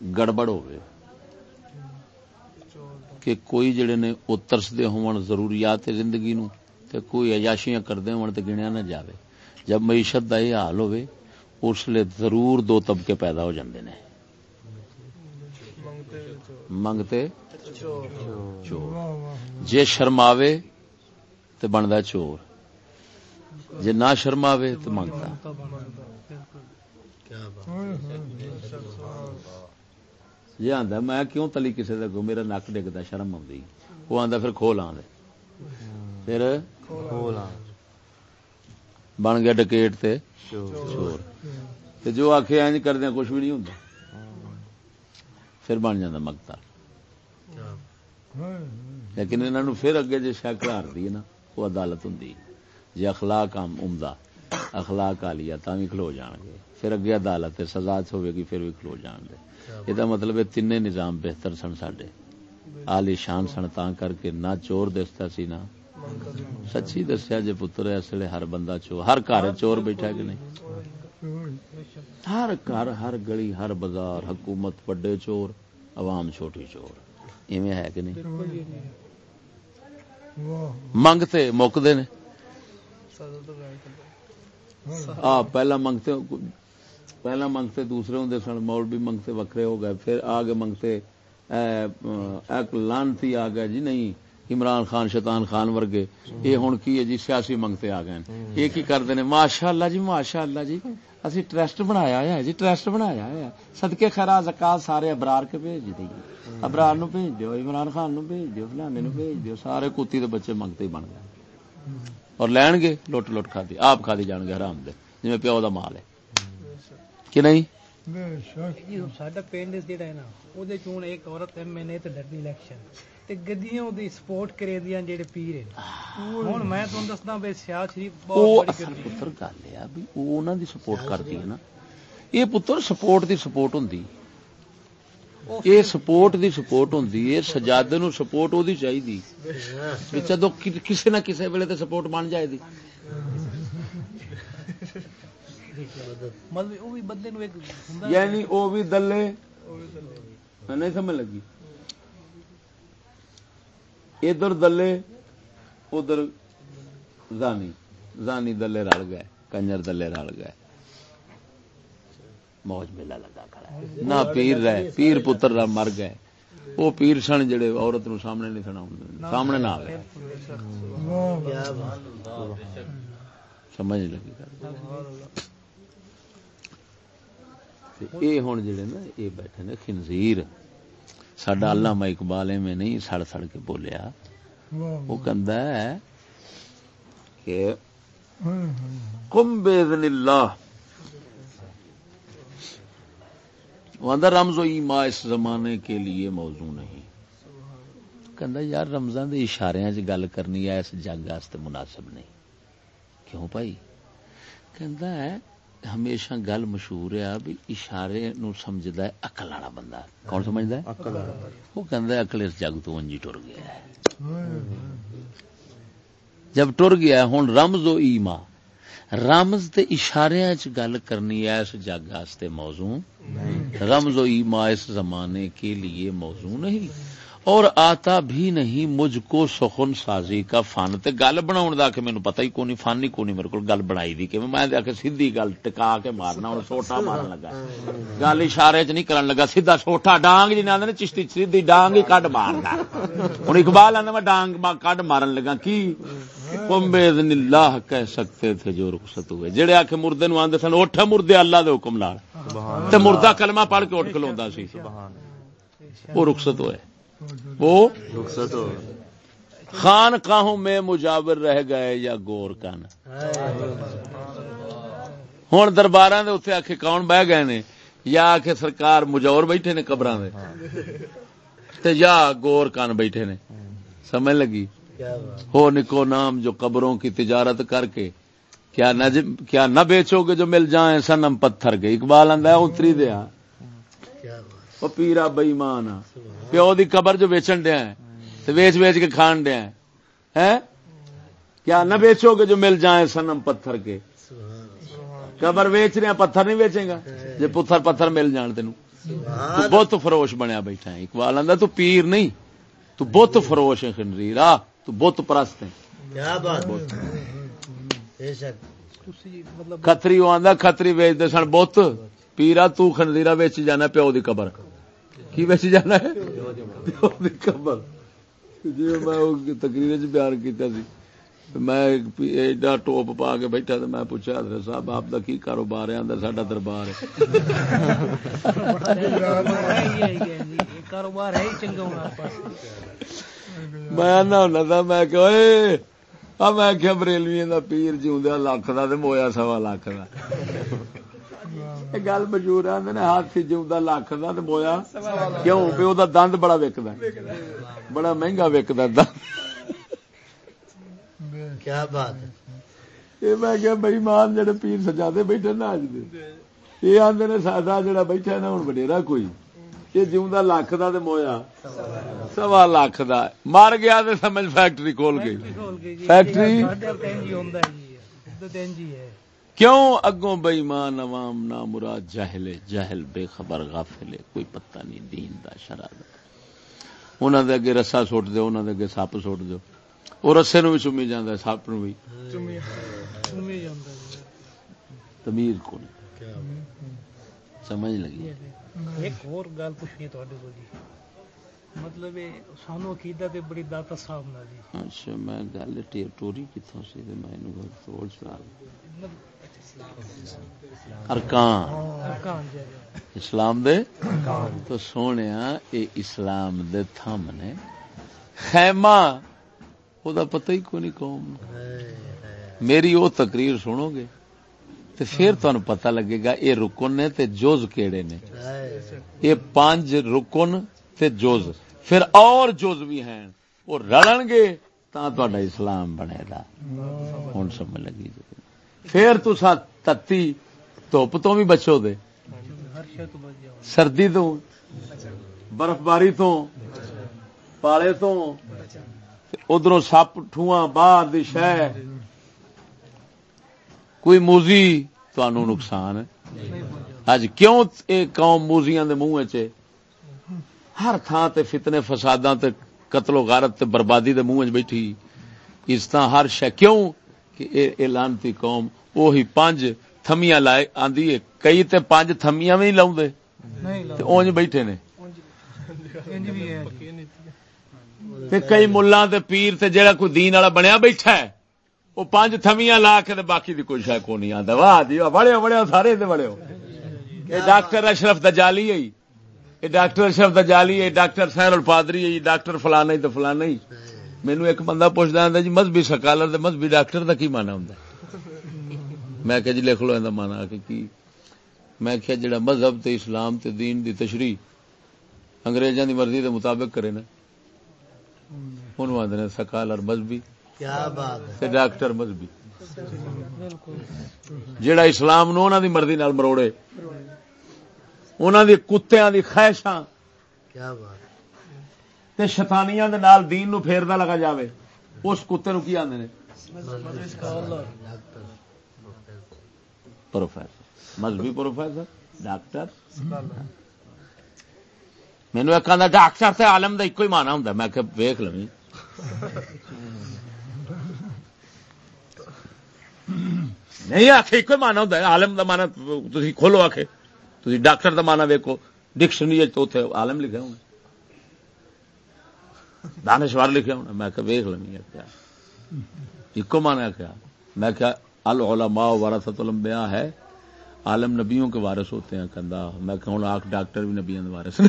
گڑبڑ ہوئے کہ کوئی جڑے نے وہ ترسدے ہون ضروریات زندگی نو تے کوئی عیاشیاں کردے ہون تے گنیا نہ جاوے۔ جب معیشت دا یہ حال ہوئے اس لیے ضرور دو طبقے پیدا ہو جاندے نے۔ منگتے چور۔ جے شرماوے تے بندا چور۔ جے نہ شرماوے تے منگتا۔ کیا بات ہوئے ہوئے یہ آندا میں کیوں تلی کسے دے کو میرا نک ڈگدا شرم آندی وہ آندا پھر کھول آندے پھر بن گیا ڈکیٹ تے چور تے جو آکھے انج کردے کچھ بھی نہیں ہوندا۔ پھر بن کیا ہوئے لیکن انہاں نو پھر اگے جے شک دی نا وہ عدالت ہوندی۔ جے اخلاق عمدہ اخلاق عالیہ تاں بھی کھلو جان گے۔ پھر اگے عدالت ہے سزا ہوے گی پھر بھی کھلو جان گے یہ مطلب ہے تینے نظام بہتر سن ساڈے عالی شان سن تاں کر کے نہ چور دستا سی نہ سچی دسیا جے پتر اس لیے ہر بندہ چور ہر گھر چور بیٹھا کہ نہیں ہر گھر ہر گلی ہر بازار حکومت بڑے چور عوام چھوٹی چور ایویں ہے کہ نہیں منگتے مکتے نے آ پہلا منگتے پہلا منگتے دوسرے ہوں سن مول بھی منگتے وکھرے ہو گئے، پھر آگے منگتے ایک لانتی آ گئے جی نہیں، عمران خان، شیطان خان ورگے۔ یہ ہوں کی ہے جی؟ سیاسی منگتے آ گئے یہ کی کرتے ہیں؟ ماشاء اللہ جی ماشاء اللہ جی۔ اسی ٹرسٹ بنایا ہے جی ٹرسٹ بنایا ہے۔ صدقے خیرا زکات سارے ابرار کے بھیج دی ابرار نو بھیج دیو، عمران خان نو بھیج دیو، فلانے نو بھیج دیو، سارے کتی دے بچے منگتے ہی بن گئے۔ اور لین گے، لٹ لٹ کھا دی، آپ کھا دی جان گے، حرام دے۔ جی پیو دا مال ہے۔ کہ نہیں بے شک جی ساڈا پنڈ جڑا ہے نا ਉਹਦੇ ਚ ਹੁਣ ਇੱਕ ਔਰਤ ਐਮਐਨਏ ਤੇ ਲੜਦੀ ਇਲੈਕਸ਼ਨ ਤੇ ਗੱਡੀਆਂ ਉਹਦੀ ਸਪੋਰਟ ਕਰੇ ਦੀਆਂ ਜਿਹੜੇ ਪੀਰ ਹੈ ਹੁਣ ਮੈਂ ਤੁਹਾਨੂੰ ਦੱਸਦਾ ਬਈ ਸਿਆਲ ਸ਼ਰੀਫ ਉਹ ਬਹੁਤ ਬੜੀ ਅਸਲ ਕਰਦੀ ਹੈ ਪੁੱਤਰ ਗੱਲ ਆ ਵੀ ਉਹ ਉਹਨਾਂ ਦੀ ਸਪੋਰਟ ਕਰਦੀ ਹੈ ਨਾ ਇਹ ਪੁੱਤਰ ਸਪੋਰਟ ਦੀ ਸਪੋਰਟ ਹੁੰਦੀ ਇਹ ਸਪੋਰਟ ਦੀ ਸਪੋਰਟ ਹੁੰਦੀ ਹੈ ਸਜਾਦੇ ਨੂੰ ਸਪੋਰਟ ਉਹਦੀ ਚਾਹੀਦੀ ਵੀ ਜਦੋਂ ਕਿ- ਕਿਸੇ ਨਾ ਕਿਸੇ ਵੇਲੇ ਤੇ ਸਪੋਰਟ ਬਣ ਜਾਏਦੀ یعنی وہ بھی دلے نہیں سمجھ لگی۔ ادھر دلے ادھر زانی۔ زانی دلے رل گئے کنجر دلے رل گئے۔ موج میلہ لگا کھڑا نہ پیر رہے پیر پتر مر گئے۔ وہ پیر سن جڑے عورت نو سامنے نہیں سنا سامنے نہ آئے سمجھ لگی۔ گل تے اے ہن جڑے نا، اے بیٹھے نے، خنزیر۔ ساڈا علامہ اقبال میں نہیں سڑ سڑ کے بولیا۔ وہ کہندا ہے کہ، کم بیذن اللہ. وہ رمز و ایما اس زمانے کے لیے موضوع نہیں. کہندا، یار رمضان دے اشاریاں چ گل کرنی ہے، اس جنگ واسطے مناسب نہیں۔ کیوں بھائی؟ کہندا ہے ہمیشہ گل مشہور ہے بھی اشارے نو سمجھدا ہے عقل والا بندہ۔ کون سمجھدا ہے؟ وہ کہندا ہے عقل اس جگ تو انجی ٹر گیا ہے۔ جب ٹر گیا ہوں رمز و ایما۔ رمز تے اشاریاں چ گل کرنی ہے اس جگ واسطے موضوع۔ رمز و ایما اس زمانے کے لیے موضوع نہیں۔ اور آتا بھی نہیں مجھ کو سخن سازی کا فن تے گل بناؤن دا کہ مینوں پتہ ہی کونی فن ہی کونی میرے کول گل بنائی دی کہ میں دے کے سیدھی گل ٹکا کے مارنا ہن سوٹا مارن لگا۔ گل اشارے چ نہیں کرن لگا سیدھا سوٹا ڈانگ جی نے چشتی سیدھی ڈانگ ہی کڈ ماردا ہن اقبال آندا میں ڈانگ ما کڈ مارن لگا کی؟ باذن اللہ کہہ سکتے تھے جو رخصت ہوئے۔ جڑے آ کے مردے نو آندے سن اٹھ مردے اللہ دے حکم نال۔ تے مردہ کلمہ پڑھ کے اٹھ کھلوندا سی۔ وہ رخصت ہوئے۔ وہ رخصت ہو خان کاہوں میں مجاور رہ گئے یا گور کن۔ ہوں دربار آخے کون بہ گئے نے یا آخے سرکار مجور بیٹھے نے قبر یا گور کن بیٹھے نے۔ سمجھ لگی؟ ہو نکو نام جو قبروں کی تجارت کر کے۔ کیا نہ کیا نہ بیچو گے جو مل جائیں سنم پتھر کے۔ اقبال ہے اتری دیا وہ پیرا بئیمان پیو دی قبر جو ویچن دیا ہے تو ویچ ویچ کے کھان دیا ہے ہیں؟ کیا نہ بیچو گے جو مل جائیں سنم پتھر کے۔ قبر ویچ رہے ہیں پتھر نہیں ویچے گا جی پتھر پتھر مل جان تین تو بت فروش بنیا بیٹھا ہے اقبال آندا تو پیر نہیں۔ تو بت فروش ہے خنزیر آ تو بت پرست ہے مطلب کتری وہ آندا کتری ویچتے سن بت پیرا تو خنزیرا ویچ جانا پیو دی قبر۔ کی ویچ جانا ہے؟ پیو جی میں تقریر چ بیان کیتا سی۔ میں ایڈا ٹوپ پا کے بیٹھا تو میں پوچھا، حضرت صاحب، آپ دا کی کاروبار ہے؟ آندا، ساڈا دربار ہے۔ کاروبار ہے چنگا میں آنا ہونا تھا، میں کہ میں کیا بریلوی دا پیر جیوندیا لاکھ دا تے مویا سوا لاکھ دا۔ یہ گل مشہور نے ہاتھی جیوندا لاکھ دا تے مویا کیوں؟ پہ دند بڑا وکدا ہے۔ بڑا مہنگا دند۔ کیا بات یہ میں کہ بھائی مان جڑے پیر سجادے بیٹھے نا اج دے۔ یہ آندے نے ساڈا جڑا بیٹھا نا ہن وڈیرا کوئی۔ یہ جیوندا لاکھ دا تے مویا۔ سوا لاکھ دا۔ مر گیا تے سمجھ فیکٹری کھول گئی۔ کے جی۔ فیکٹری؟ کیوں اگوں بےمان عوام نہ مراد جاہل جاہل بے خبر غافل کوئی پتہ نہیں دین دا شرع دا۔ انہاں دے اگے رسا سٹ دیو انہاں دے اگے سپ سٹ دیو او رسے نو بھی چومی جاندا ہے سپ نو بھی چمی چمی جاندا کو نہیں سمجھ لگی۔ ایک اور گل پوچھنی ہے تواڈے کول جی۔ مطلب سانو عقیدہ تے بڑی داتا صاحب نال جی۔ اچھا میں گل ٹوری کتھوں سی تے میں اینو گل توڑ چھڑا ارکان. جی. اسلام دے؟ تو سونیا اے اسلام دے تھم نے. خیمہ. او دا پتہ ہی کوئی نہیں قوم۔ میری وہ تقریر سنو گے. تے پھر تمہیں پتہ لگے گا یہ رکن نے تے جوز کیڑے نے. یہ پانچ رکن تے جوز. پھر اور جوز بھی ہیں. وہ رلن گے تا تہاڈا اسلام بنے گا. ہن سمجھ لگی جی. پھر تسا تتی دھوپ تو بھی بچو دے۔ سردی تو برف باری تو، پالے تو ادھر سپ ٹھواں باہر دی شہ کوئی موزی تنوع نقصان اج کیوں اے قوم موزیاں دے منہ چ ہر تھان تے فتنے فساداں تے قتل و غارت تے بربادی دے منہ چ بیٹھی۔ اس طرح ہر شے کیوں کہ اے لانتی قوم وہی پانچ تھمیاں لائے آندی ہے کئی تے پانچ تھمیاں بھی نہیں تے اونج بیٹھے نے۔ تے کئی ملہ تے پیر تے جڑا کوئی دین والا بنیا بیٹھا ہے وہ پانچ تھمیاں لا کے تے باقی دی کوئی شاید کو نہیں آتا واہ جی بڑے بڑے سارے دے بڑے ڈاکٹر اشرف دجالی ہے۔ ڈاکٹر اشرف دجالی ہے ڈاکٹر سہر الپادری ہے ڈاکٹر تو فلانا ہی مینو ایک بندہ پوچھتا ہوں جی مذہبی سکالر مذہبی ڈاکٹر دا کی مانا ہوں میں کہ جی لکھ لو یہ مانا کہ کی؟ میں کہ جڑا مذہب تے اسلام تے دین دی تشریح انگریزاں دی مرضی دے مطابق کرے نا انہوں آدھے سکالر مذہبی کیا تے ڈاکٹر مذہبی۔ جیڑا اسلام نو انہاں دی مرضی نال مروڑے انہاں دی کتیاں دی خواہشاں کیا بات تے شیطانیاں دے نال دین نو پھیردا لگا جاوے۔ اس کتے نو کی آندے نے؟ Doctor professor. مذہبی پروفیسر، ڈاکٹر۔ مینو ایک آدھا ڈاکٹر تے عالم دا ایکو ہی مانا ہوں میں کہ ویخ لوی نہیں آخ ایک مانا ہوں عالم دا مانا تھی کھولو آخ تھی ڈاکٹر دا مانا ویکو ڈکشنری تو اتنے عالم لکھے ہونا دانشوار لکھے ہونا میں کہ ویخ لوی کیا۔ ایکو مانا کیا؟ میں کیا العلماء ورثت الانبیاء ہے عالم نبیوں کے وارث ہوتے ہیں کندہ میں کہوں آخ ڈاکٹر بھی نبیوں کے وارث نے۔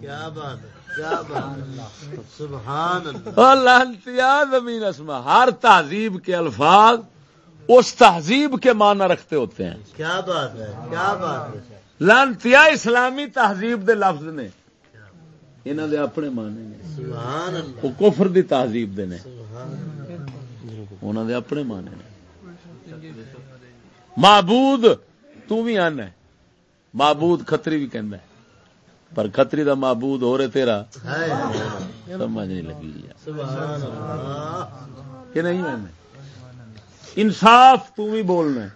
کیا بات ہے کیا بات ہے۔ سبحان اللہ۔ لانتیا زمین اسما ہر تہذیب کے الفاظ اس تہذیب کے معنی رکھتے ہوتے ہیں۔ کیا بات ہے کیا بات ہے۔ لانتیا اسلامی تہذیب دے لفظ نے۔ انہوں دے اپنے معنی نے۔ سبحان اللہ۔ وہ کفر دی تہذیب دے نے۔ انہوں دے اپنے معنی نے۔ معبود تو بھی آنا ہے۔ معبود کھتری بھی کہندا ہے۔ پر کھتری دا معبود ہو رہے تیرا سمجھ نہیں لگی۔ یار سبحان اللہ۔ کہ نہیں میں انصاف تو بھی بولنا ہے۔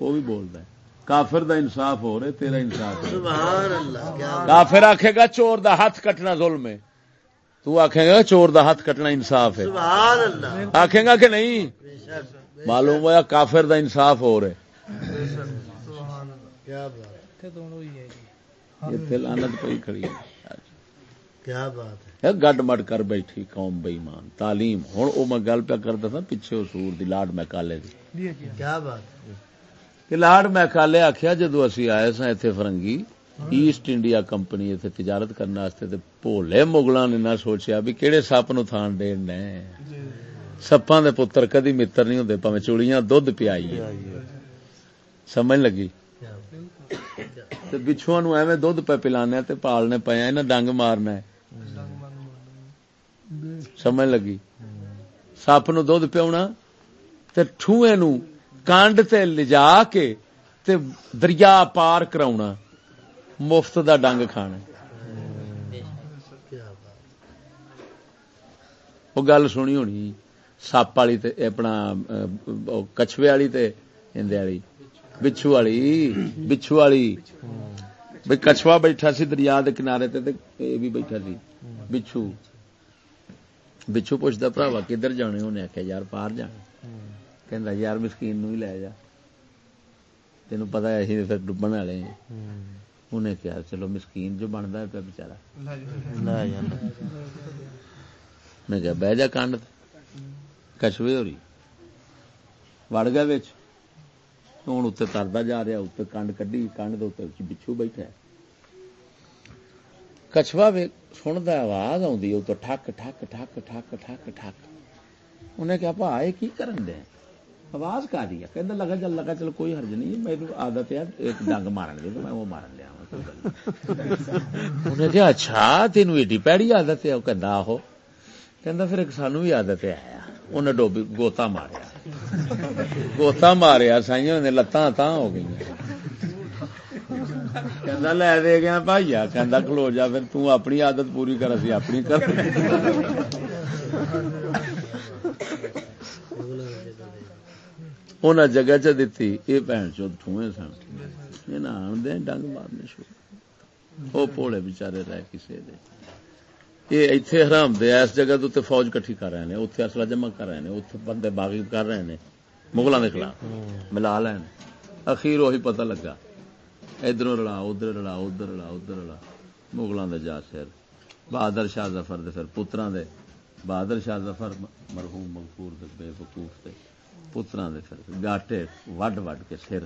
وہ بھی بولتا ہے۔ کافر دا انصاف ہو رہے تیرا انصاف ہے۔ سبحان اللہ کیا کافر آکھے گا چور دا ہاتھ کٹنا ظلم ہے۔ تو آکھے گا چور دا ہاتھ کٹنا انصاف ہے۔ سبحان اللہ۔ آکھے گا کہ نہیں؟ معلوم ہوا کافر دا انصاف ہو رہے کیا بات۔ تے تو وہی ہے جی۔ یہ تے لعنت پئی کھڑی ہے۔ کیا بات ہے۔ یہ گڈ مڈ کر بیٹھی قوم بےمان تعلیم ہوں وہ میں گل پہ کرتا تھا پیچھے اصور دی لاڈ میکالے دی۔ جی جی۔ کیا بات ہے۔ کہ لاڈ میکالے آخیا جدو اسی آئے سا اتنے فرنگی ایسٹ انڈیا کمپنی اتنے تجارت کرنے واسطے تے بھولے مغلاں نے نہ سوچیا بھی کہڑے سپ نو تھان دین نے۔ سپاں دے پتر کدی متر نہیں ہوندے پاویں چوڑیاں دودھ پیائی سمجھ لگی؟ تے بچھواں نو ایویں دودھ پہ پلانے تے پالنے پے انہاں ڈنگ مارنا ہے۔ سمجھ لگی؟ سپ نو دودھ پیونا تے ٹھوئے نو کانڈ تے لجا کے تے دریا پار کراونا مفت دا ڈنگ کھانا وہ گل سنی ہونی سپ والی تے اپنا کچھوے والی تے اندے والی بچھو والی بچھو والی بھئی کچھوا بیٹھا سی دریا دے کنارے تے تے اے بھی بیٹھا سی بچھو بچھو پوچھدا بھراوا کدھر جانے انہیں آخیا یار پار جانا کہندا یار مسکین نو ہی لے جا تینوں پتا ہے اسی پھر ڈبن والے ہیں انہیں کہا چلو مسکین جو بنتا ہے پہ بچارا میں کہا بہ جا کانڈ۔ کچھوے ہو رہی وڑ گیا بچ ہوں اتنے تردا جا رہا اتنے کنڈ کڈی کنڈ دے بچھو بیٹھا ہے کچھوا سنتا آواز تو ٹھک ٹھک ٹھک ٹھک ٹھک ٹھک انہیں کہا پا یہ کی کرن دے آواز کا رہی ہے۔ لگا چل لگا چل، کوئی حرج نہیں۔ میری عادت ہے، ایک ڈنگ مارن دی تو میں وہ مارن لیا انہیں کہا اچھا تینوں ایڈی پیڑی عادت ہے وہ کہندا آہو کہندا پھر ایک سانو بھی عادت ہے، آیا۔ انہیں ڈوبی گوتا ماریا۔ گوتا ماریا سائیں نے لتاں تاں ہو گئی کہندا لے دے گیا بھائیا کہندا کھلو جا، پھر تو اپنی عادت پوری کر، اسی اپنی کر۔ انہیں جگہ چ دیتی یہ بھن چود ٹھوئے سن۔ یہ نہ آن دیں ڈنگ مارنے شروع وہ پوڑے بچارے رہ کسی دے۔ یہ ایتھے حرام دے اس جگہ تو تے فوج کٹھی کر رہے ہیں اتنے اصلہ جمع کر رہے ہیں اتنے بندے باغی کر رہے ہیں مغلوں کے خلاف۔ ملا لین اخیر وہی پتہ لگا۔ ادھر رلا ادھر رلا ادھر رلا ادھر رلا مغلوں دے جا سر۔ بہادر شاہ ظفر دے پھر پتراں دے۔ بہادر شاہ ظفر مرحوم مغفور دے بے وقوف دے۔ پھر گاٹے وڈ وڈ کے سر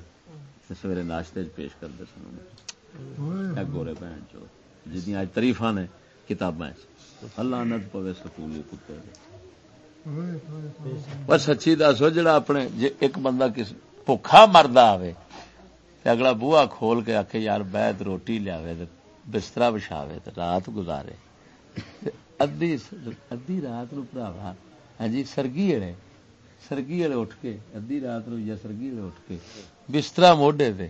سویرے ناشتے پیش کرتے سن گورے بہن چو جدیاں اج تعریفاں نے کتاباں اللہ نت پوے سکولی کتے پر سچی دسو جڑا اپنے جے ایک بندہ کس بھوکھا مردا آوے تے اگلا بوہا کھول کے آکھے یار بیت روٹی لیاوے تے بستر بچھاوے تے رات گزارے ادھی ادھی رات نو بھراوا ہاں جی سرگی اڑے سرگی اڑے اٹھ کے ادھی رات نو یا سرگی اڑے اٹھ کے بستر موڈے تے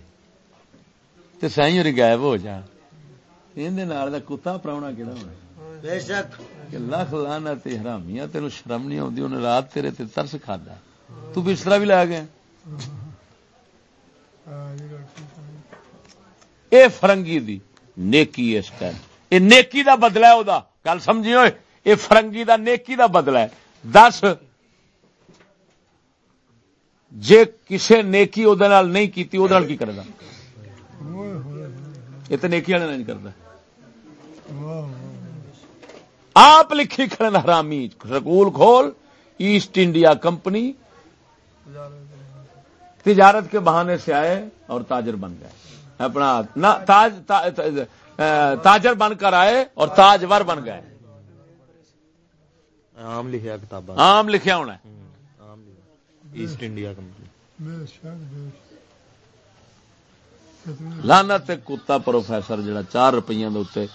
تے سائیں ہوری غائب ہو جان۔ ایندے نال دا کتا پراونا کیڑا ہونا؟ بے شک۔ کہ لکھ لانا تے حرامیاں تینو شرم نہیں آندی انہیں رات تیرے تے ترس کھادا۔ تو بستر بھی لا گیا اے فرنگی دی نیکی اس کا اے نیکی دا بدلہ ہے او دا۔ گل سمجھی ہوئے اے فرنگی دا نیکی دا بدلہ ہے۔ دس جے کسے نیکی او نال نہیں کیتی او نال کی کرے گا؟ یہ تو نیکی والے نہیں کرتا۔ آپ لکھی کھڑے نا حرامی سکول کھول ایسٹ انڈیا کمپنی تجارت کے بہانے سے آئے اور تاجر بن گئے۔ اپنا نہ تاج تا- تا- تاجر بن کر آئے اور تاجور بن گئے۔ عام لکھیا کتاباں۔ عام لکھیا ہونا ہے۔ ایسٹ انڈیا کمپنی لانا تے کتا پروفیسر جڑا چار روپیے دے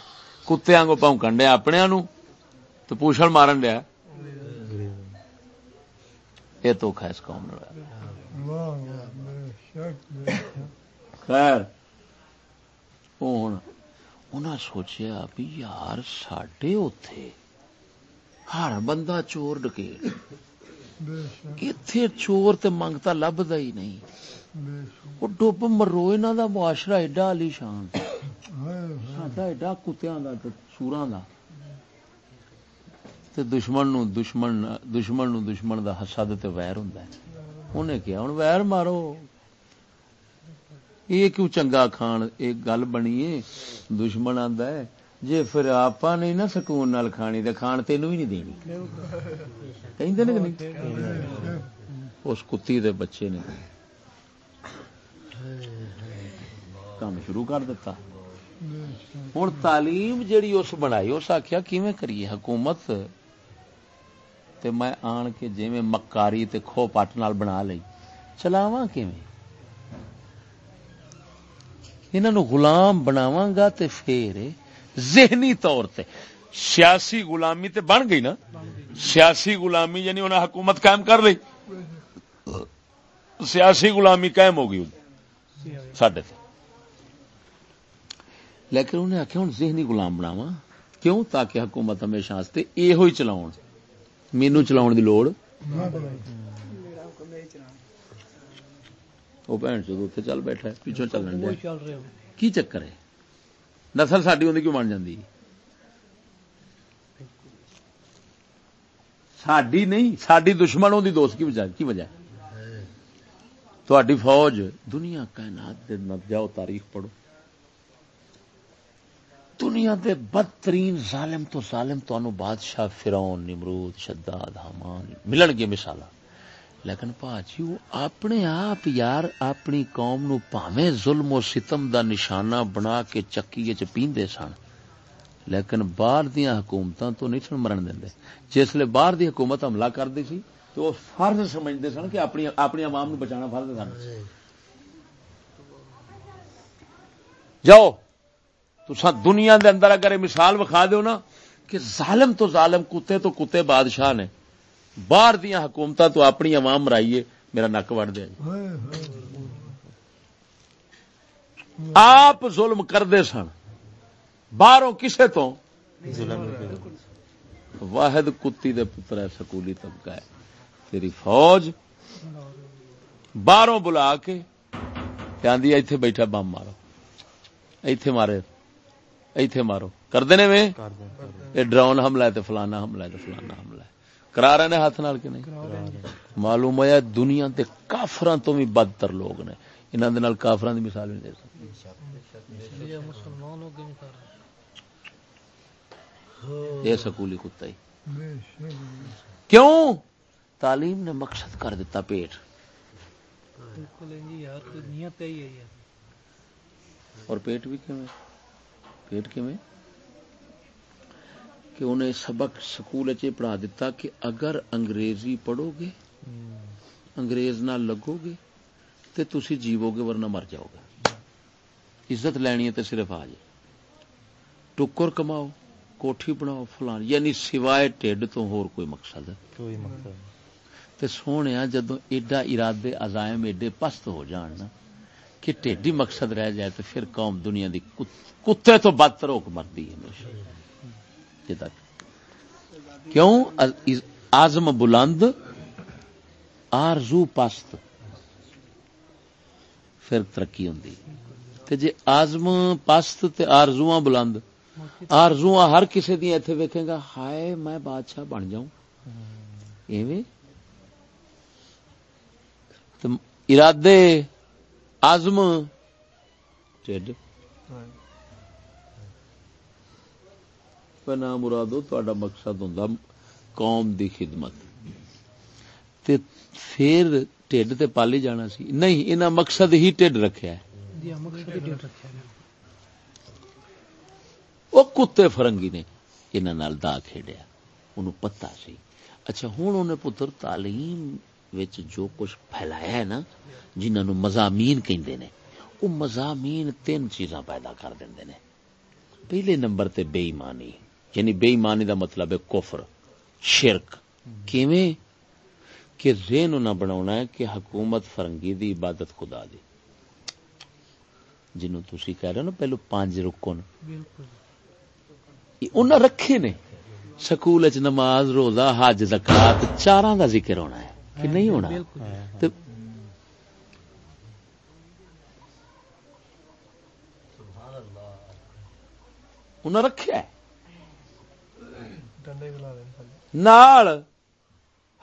کتےاں کو پونکن ڈیا اپنے نو تو پوچھل مارن ڈیا یہ تو خیس قوم خیر۔ انہاں سوچیا بھی یار ساڈے اوتھے ہر بندہ چور ڈکے ایتھے چور تے منگتا لبدا ہی نہیں۔ وہ ڈب مرو انہاں دا معاشرہ ایڈا علی شان ساڈا ایڈا کتیاں دا سوراں دا۔ تے دشمن نو دشمن دشمن نو دشمن دا حسد تے ویر ہوندا ہے۔ انہیں کیا ہن ویر مارو۔ یہ کیوں چنگا کھان؟ ایک گل بنی ہے دشمن آندا ہے جے پھر آپا نہیں نا سکون نال کھانی تے کھان تینوں ہی نہیں دینی۔ کہ نہیں؟ اس کتی دے بچے نے کام شروع کر دیتا ہوں تعلیم جیڑی اس بنائی، اس آخیا کیویں کریے حکومت؟ تے میں آن کے جویں مکاری تے کھو پٹ نال بنا لئی۔ چلاواں کیویں؟ انہاں نو غلام بناواں گا تے پھر ذہنی طور تے۔ سیاسی غلامی تے بن گئی نا۔ سیاسی غلامی یعنی انہاں حکومت قائم کر لئی سیاسی غلامی قائم ہو گئی۔ ساڈے تے۔ لیکن انہیں آخیا ہوں ذہنی غلام بناوا کیوں؟ تاکہ حکومت ہمیشہ واسطے یہ ہی چلاؤ مینو چلاؤ دی لوڑ۔ وہ بھن چل بیٹھا پیچھوں چلن وہی دیا چل رہے ہو۔ کی چکر ہے؟ نسل ساری اندی کیوں بن جاتی ساڈی نہیں، ساڈی دشمن ہوندی دوست کی وجہ کی وجہ؟ تہاڈی فوج، دنیا کائنات دے جاؤ، تاریخ پڑھو۔ دنیا دے بدترین ظالم تو ظالم تو بادشاہ فرعون، نمرود، شداد حمان ملن گے مثال لیکن پاجی وہ اپنے آپ یار اپنی قوم نو پاویں ظلم و ستم دا نشانہ بنا کے چکی چ پیندے سن لیکن باہر دیا حکومتاں تو نہیں سن مرن دے جسے باہر دی حکومت حملہ کرتی سی تو وہ فرض سمجھتے سن کہ اپنی اپنی عوام نو بچانا فرض سن جاؤ تسا دنیا دے اندر اگر مثال وکھا دیو نا کہ ظالم تو ظالم کتے تو کتے بادشاہ نے باہر دیا حکومت تو اپنی عوام مرائیے میرا نک وڑ دیا آپ ظلم کرتے سن۔ باہروں کسے تو؟ واحد کتی دے پتر ہے سکولی طبقہ ہے۔ تیری فوج باہروں بلا کے آدھی ایتھے بیٹھا بم مارو۔ ایتھے مارے۔ ایتھے مارو۔ کرتے نے وے کر دیں کر دیں یہ ڈرون حملہ ہے تے فلانا حملہ ہے تے فلانا حملہ ہے۔ کرا رہے نے ہاتھ نال کہ نہیں؟ معلوم ہوا دنیا دے کافراں تو بھی بدتر لوگ نے۔ انہاں دے نال کافراں دی مثال نہیں دے سکتے۔ یہ سکولی کتا ہی۔ کیوں؟ تعلیم نے مقصد کر دیتا پیٹ۔ جی اور پیٹ بھی کیوں پیٹ کیوں کہ انہیں سبق سکول پڑھا دیتا کہ اگر انگریزی پڑھو گے انگریز نہ لگو گے تے تسی جیو گے ورنہ مر جاؤ گے عزت لینی ہے تے صرف آ جائے ٹکر کماؤ کوٹھی بناؤ فلان یعنی سوائے ٹھڈ تو ہور کوئی مقصد۔ ہے تے سونے جدو ایڈا ارادے عزائم ایڈے پست ہو جان نا کہ ٹیڈی مقصد رہ جائے تو پھر قوم دنیا دی کت- کتے تو بدتر ہو کے مرتی ہے۔ ہمیشہ یہ تک۔ کیوں؟ آزم بلند، آرزو پست۔ پھر ترقی ہوندی۔ تے جے آزم پست تے آرزواں بلند۔ آرزواں ہر کسے دی ایتھے ویکھے گا، ہائے، میں بادشاہ بن جاؤں۔ ایویں؟ ارادے، آزم۔ ٹھڈ۔ پر نام مرادو تہاڈا مقصد ہوندا قوم دی خدمت۔ تے پھر ٹھڈ تے پالی جانا سی۔ نہیں انہاں مقصد ہی ٹھڈ رکھیا ہے۔ جی ہے۔ وہ کتے فرنگی نے انہاں نال دا کھیڈیا۔ انہوں پتہ سی۔ اچھا ہن انہیں پتر تعلیم وچ جو کچھ پھیلایا ہے نا جنہاں نو مضامین کہندے نے وہ مضامین تین چیزاں پیدا کر دیندے نے۔ پہلے نمبر تے بے ایمانی۔ یعنی بے ایمانی دا مطلب ہے کفر شرک۔ کیویں؟ کہ ذہن نہ بناونا ہے کہ حکومت فرنگی دی عبادت خدا دی۔ جنوں تسی کہہ رہے ہو نا پہلو پانچ رکن۔ انہاں رکھے نے۔ سکول چ نماز روزہ حج زکات چاراں دا ذکر ہونا ہے کہ نہیں ہونا؟ تے انہاں رکھیا ہے۔ نال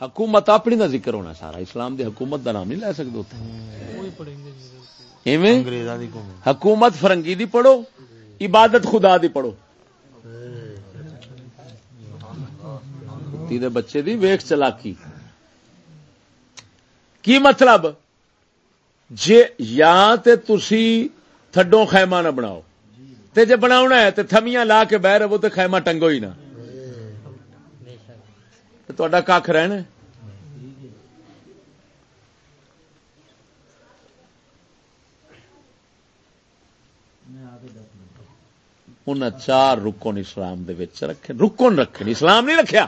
حکومت اپنی دا ذکر ہونا سارا۔ اسلام دی حکومت دا نام نہیں لے پڑھیں گے جی۔ ایویں حکومت فرنگی دی پڑھو عبادت خدا دی پڑھو۔ تیرے بچے دی ویخ چلاکی۔ کی مطلب؟ جے یا تے تسی تھڈوں خیمہ نہ بناؤ۔ تے جے بناونا ہے تے تھمیاں لا کے بہ رہو تے خیمہ ٹنگو ہی نہ۔ تے تہاڈا کھ رہنا ہے۔ انہاں چار رکن اسلام دے وچ رکھے رکن رکھے اسلام نہیں رکھیا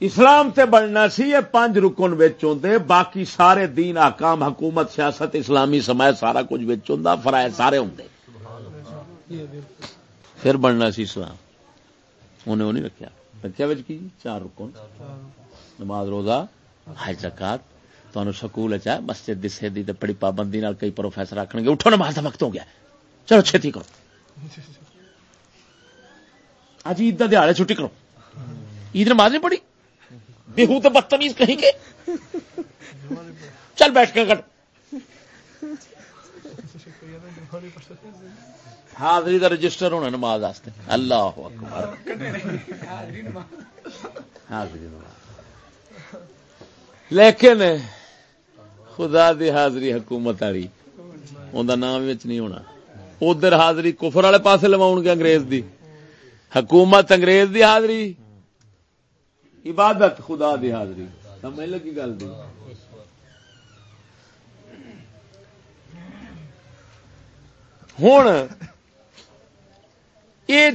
اسلام تے بننا سی یہ پانچ رکن وچ ہوندے باقی سارے دین احکام حکومت سیاست اسلامی سماج سارا کچھ وچ ہوندا فرائض سارے ہوندے پھر بننا سی اسلام انہیں وہ نہیں رکھیا رکھیا وچ کی جی، چار رکن نماز، روزہ، حج زکات تانوں سکول چ مسجد دی سیدھی تے بڑی پابندی نال کئی پروفیسر آکھن گے، اٹھو نماز دا وقت ہو گیا۔ چلو چھتی کرو۔ اج عید دا دیہاڑے چھٹی کرو۔ عید نماز نہیں پڑھی؟ بےحو تو بدتمیز کہیں کے چل بیٹھ کے کٹ حاضری دا رجسٹر ہونا نماز واسطے۔ اللہ اکبر۔ حاضری نماز۔ لیکن خدا دی حاضری حکومت والی، اوندا نام نہیں ہونا۔ ادھر حاضری کفر والے پاسے لواؤ گے انگریز دی۔ حکومت انگریز دی حاضری۔ عبادت خدا دی حاضری۔ سمجھ لگی گل دی؟ ہوں یہ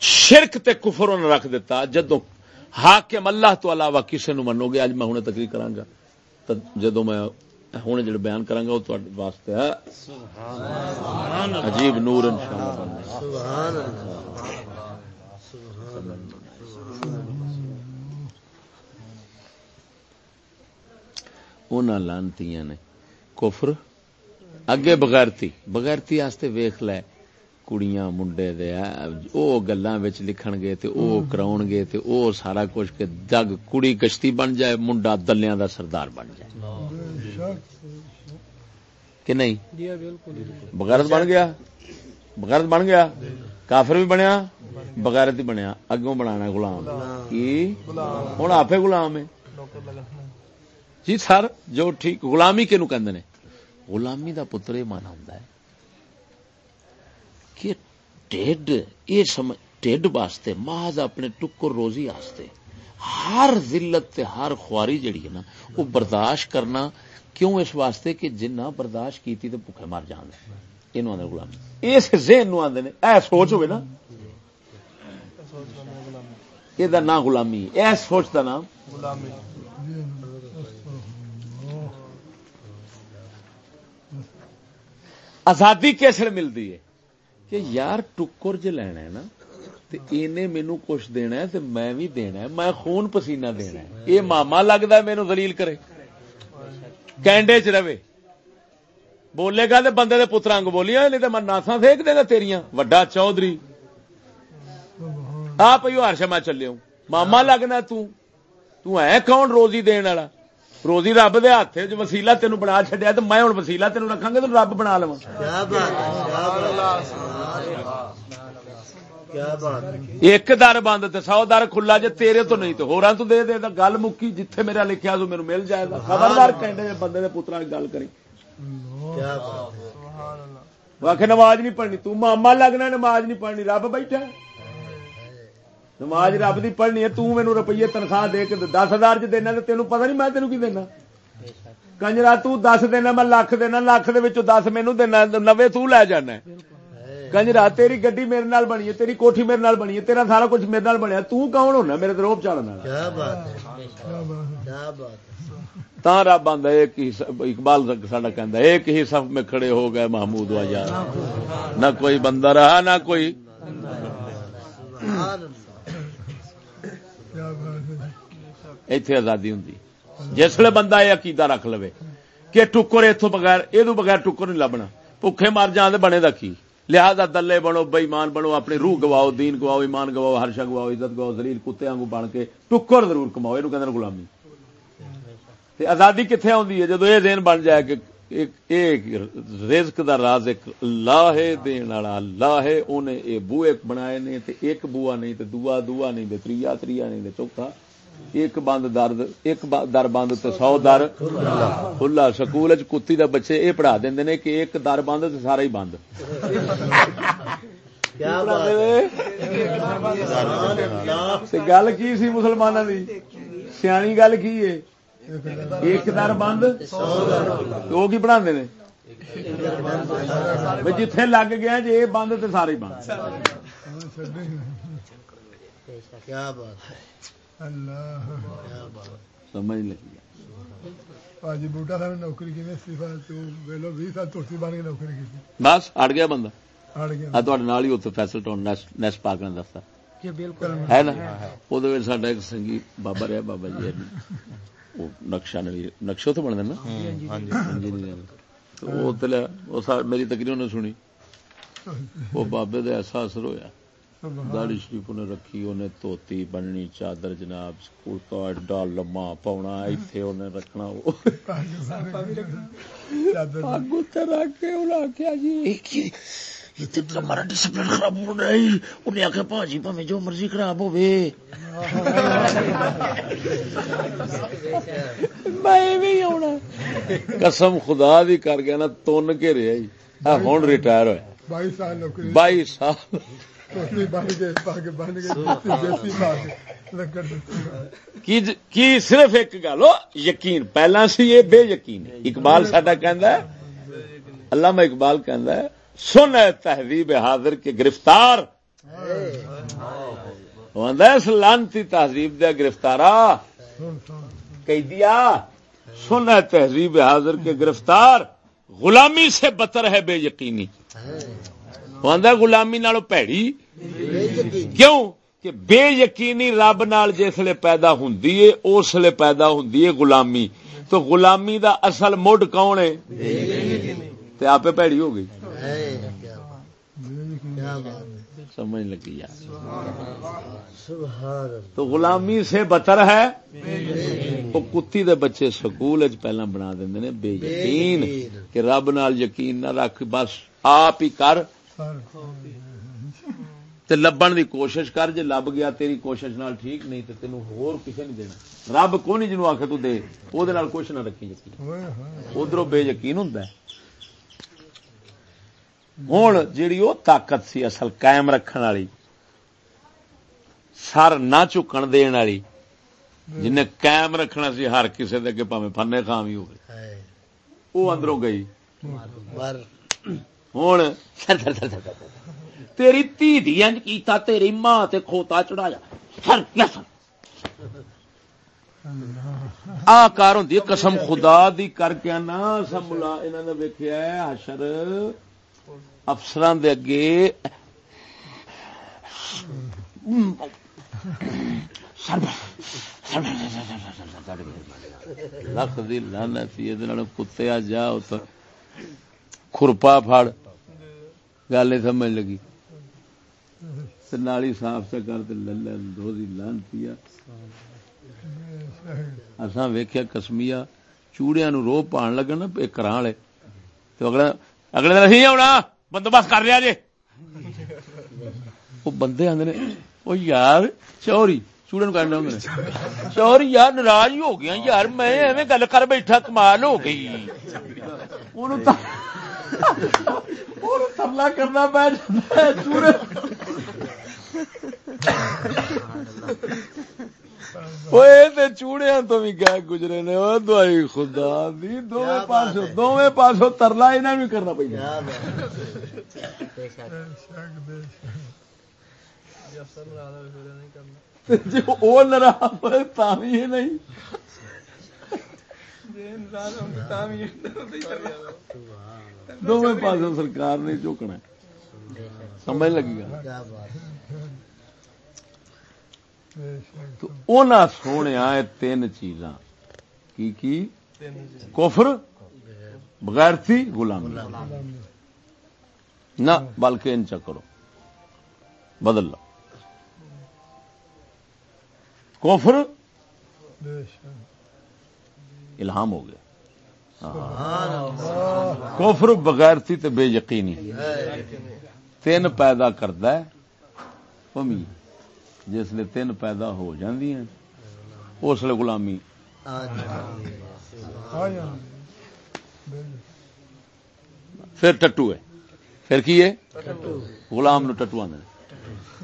شرک تے کفر انہوں نے رکھ دیتا جدو حاکم اللہ تو علاوہ کسی نو منو گے اج میں ہوں تقریر کرا گا جدو میں ہوں جڑے بیان کرا گا وہ تہاڈے واسطے ہے۔ عجیب نور انشاءاللہ۔ بننا سبحان اللہ انہاں لانتیاں نے کفر، اگے بغیرتی بغیرتی واسطے ویکھ لے۔ کڑیاں منڈے دے او گلاں وچ لکھن گے تے او کراون گے تے او سارا کچھ کہ جگ کڑی کشتی بن جائے منڈا دلیاں دا سردار بن جائے بے شک کہ نہیں جی بالکل بغیرت بن گیا بغیرت بن گیا کافر بھی بنیا بغیرت ہی بنیا اگوں بنانا غلام کی ہوں آپ غلام ہے جی سر جو ٹھیک غلامی کنو کہ غلامی دا پتر یہ مانا ہوں کہ ٹھڈ یہ سمجھ ٹھڈ واسطے، محض اپنے ٹکر روزی واسطے، ہر ذلت تے ہر خواری جڑی ہے نا، وہ برداشت کرنا کیوں اس واسطے کہ جنہ برداشت کیتی تے بھوکے مر جان یہ آدھے غلامی جی۔ اس ذہن نو آدھے نے، اے سوچ ہوئے نا۔ یہ نام غلامی، اے سوچ دا نام۔ غلامی آزادی کیسے ملتی ہے؟ کہ یار ٹکر ج لینا ہے نا مینو کچھ دینا ہے میں بھی دینا ہے، میں خون پسینہ دینا ہے۔ یہ ماما لگتا ہے مینو دلیل کرے۔ کینڈے چ رہے۔ بولے گا تو بندے دے پتر انگ بولیاں نہیں تو میں ناسا سیک دے گا تیریاں۔ وڈا چودھری۔ آپ ہر شما چلے ماما لگنا ہے کون روزی دین والا؟ روزی رب دے ہاتھ وسیلہ تین بنا چڈیا تو میں ہوں وسیلہ تین رکھا گا تو رب بنا لوا ایک در بند تو سو در کھلا جی تیرے تو نہیں تو ہورا تو دے دے گل مکی جتھے میرا لکھیا تو میرے مل جائے گا خبردار کہنے بندے دے پترا گل کری آخ نماز نہیں پڑھنی تو ماما لگنا نماز نہیں پڑھنی رب بیٹھا نماز رب دی پڑھنی ہے تو مینو روپیے تنخواہ دے کے دس ہزار چ دینا تینوں پتا نہیں میں تینوں کی دینا۔ کنجرا تو دینا میں لکھ دینا لکھ دس مینو دینا نوے تو لے جانا۔ کنجرا تیری گڈی میرے نال بنی ہے تیری کوٹھی میرے نال بنی ہے تیرا سارا کچھ میرے نال بنیا۔ تو کون ہونا؟ میرے روپ چلنا تا رب آدھا ایک اقبال ساڈا کہ ایک ہی صف میں کھڑے ہو گئے محمود یار نہ کوئی بندہ رہا نہ کوئی ایتھے آزادی ہوں جسے بندہ یہ عقیدہ رکھ لو کہ ٹکر اتو بغیر یہ بغیر ٹکر نہیں لبنا۔ بھوکھے مر جان بنے دا کی؟ لہذا دلے بنو بےمان بنو، اپنی روح گواؤ، دین گواؤ، ایمان گواؤ ہرشا گواؤ، عزت گواؤ زلیل کتے آنگو بن کے ٹکر ضرور کماؤ۔ یہ کہ غلامی۔ آزادی کتنے آدھی ہے؟ جدو یہ دین بن جائے کہ ایک رزق دا راز ایک اللہ ہے دین والا اللہ ہے انہیں اے بوئے بنائے نے تے ایک بوا نہیں تے دعا دعا نہیں تے تریا تریا نہیں تے چوتھا۔ ایک بند درد ایک در بند تے سو در۔ کھلا سکول وچ کتی دا بچے اے پڑھا دیندے نے کہ ایک در بند تے سارا ہی بند۔ گل کی سی مسلمانوں دی؟ سیانی گل کی ہے؟ ایک در بند؟ وہ کی پڑھا جتھے لگ گیا جی یہ بند تو سارے بند۔ سمجھ لگی۔ بوٹا صاحب نوکری کی بن کے نوکری کی بس اڑ گیا بندہ۔ ہی اتنے فیصل ٹاؤن نیس پارک نے دستا۔ ہے نا؟ وہ ایک سنگی بابا رہا بابا جی نقشہ نقشہ تو بن دینا میری تقریر نے سنی۔ وہ بابے کا ایسا اثر ہوا داڑی شریف نے رکھی انہیں توتی بننی چادر جناب ایڈا لما پاؤنا اتنے انہیں رکھنا۔ رکھ کے انہیں آخیا جی ہمارا ڈسپلن خراب ہو رہا ہے انہیں آخیا پاجی پہ جو مرضی خراب ہو قسم خدا دی کر گیا نا تن کے رہا ہوں ریٹائر ہوا بائیس سال کی صرف ایک گل یقین پہلا سی یہ بے یقین اقبال ساڈا کہ علامہ اقبال کہ سن ہے تہذیب حاضر کے گرفتار لانتی تہذیب دیا گرفتارا۔ دیا سن ہے تہذیب حاضر کے گرفتار غلامی سے بتر ہے بے یقینی۔ غلامی نالو پیڑی۔ کیوں؟ کہ بے یقینی رب نال جسے پیدا ہوں اس لیے پیدا ہوں غلامی۔ تو غلامی دا اصل مڈ کون ہے؟ آپ پیڑی ہو گئی۔ سمجھ لگی تو غلامی سے بتر ہے۔ وہ کتی دے بچے سکول پہلا بنا دیں بے یقین کہ رب نال یقین نہ رکھ بس آپ ہی کر۔ تے لبن دی کوشش کر جے لب گیا تیری کوشش نال ٹھیک نہیں تے تینوں ہور کسے نہیں دینا۔ رب کو نہیں جنوں آکھے تو دے؟ او دے نال کچھ نہ رکھی یقین۔ ادھروں بے یقین ہوں ہوں جیڑی وہ طاقت سی اصل قائم رکھن والی سر نہ چکن دین والی جنہیں قائم رکھنا سی ہر کسی دے اگے پاویں فنے خام ہی ہوگی ہے وہ اندروں گئی۔ ہوں۔ تیری تھی دیا کیتا تیری ماں تے کھوتا چڑھایا۔ کیا سر۔ آ کار ہوں قسم خدا دی کر کے نا سب ملا انہوں نے ویکیا حشر۔ افسران دے اگے لکھ دی لعنت یہ کتے جا اتر کھرپا پھڑ گل سمجھ لگی۔ نالی صاف سے کر تے للے دو اساں ویکھیا کسمیا چوڑیاں نو رو پان لگن نا ایک کراں والے تے اگلا، اگلے دن نہیں آਉਣਾ بندوبست کر لیا جے وہ بندے نے او یار چوری چوڑے ہوندے نے۔ چوری یار ناراض ہی ہو گیا یار میں ایویں گل کر بیٹھا کمال ہو گئی۔ ترلا کرنا پੈ جاندا ہے چوڑے چوڑیاں تو بھی گئے گزرے نے او دوائی خدا دی دوویں پاسوں دوویں پاسوں ترلا انہاں نوں کرنا کیا شک جی وہ ناراض ہوئے بھی نہیں دونوں پاسوں سرکار نے چوکنا سمجھ لگی گا کیا بات بے شک تو اونا سونے آئے تین چیزاں۔ کی کی؟ کفر، بغیرتی، غلامی۔ نہ، بلکہ ان چکرو بدل لو کفر الہام ہو گیا۔ کفر بغیرتی تے بے یقینی۔ تین پیدا کردا ہے۔ جس لیے تین پیدا ہو جاندی ہیں، اس لیے غلامی۔ پھر ٹٹو ہے۔ پھر کی ہے؟ غلام نو ٹٹو آندے نے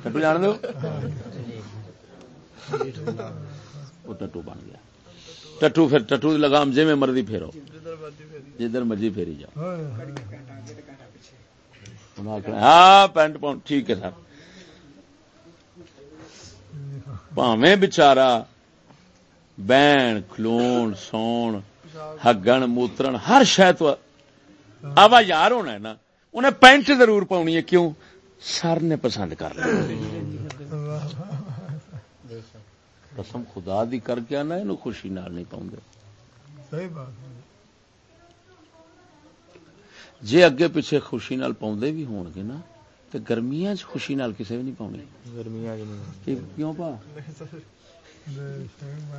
ٹٹو جان دو وہ ٹٹو بن گیا۔ ٹٹو پھر ٹٹو لگام جی میں مرضی پھیرو۔ جدھر مرضی پھیری جاؤ۔ ہاں پینٹ پاؤں ٹھیک ہے سر۔ بچارا بہن کھلون سون ہگن موترن ہر شہ تو آوا یار ہونا ہے نا انہیں پینٹ ضرور پاؤنی ہے کیوں سر نے پسند کر لیا قسم خدا دی کر کے آنا یہ خوشی نال نہیں پاؤں ہے جے اگے پیچھے خوشی نال پاؤں بھی ہون گے نا تو گرمیاں چ خوشی نال کسے بھی نہیں پاؤنی گرمیاں نہیں۔ کیوں پا؟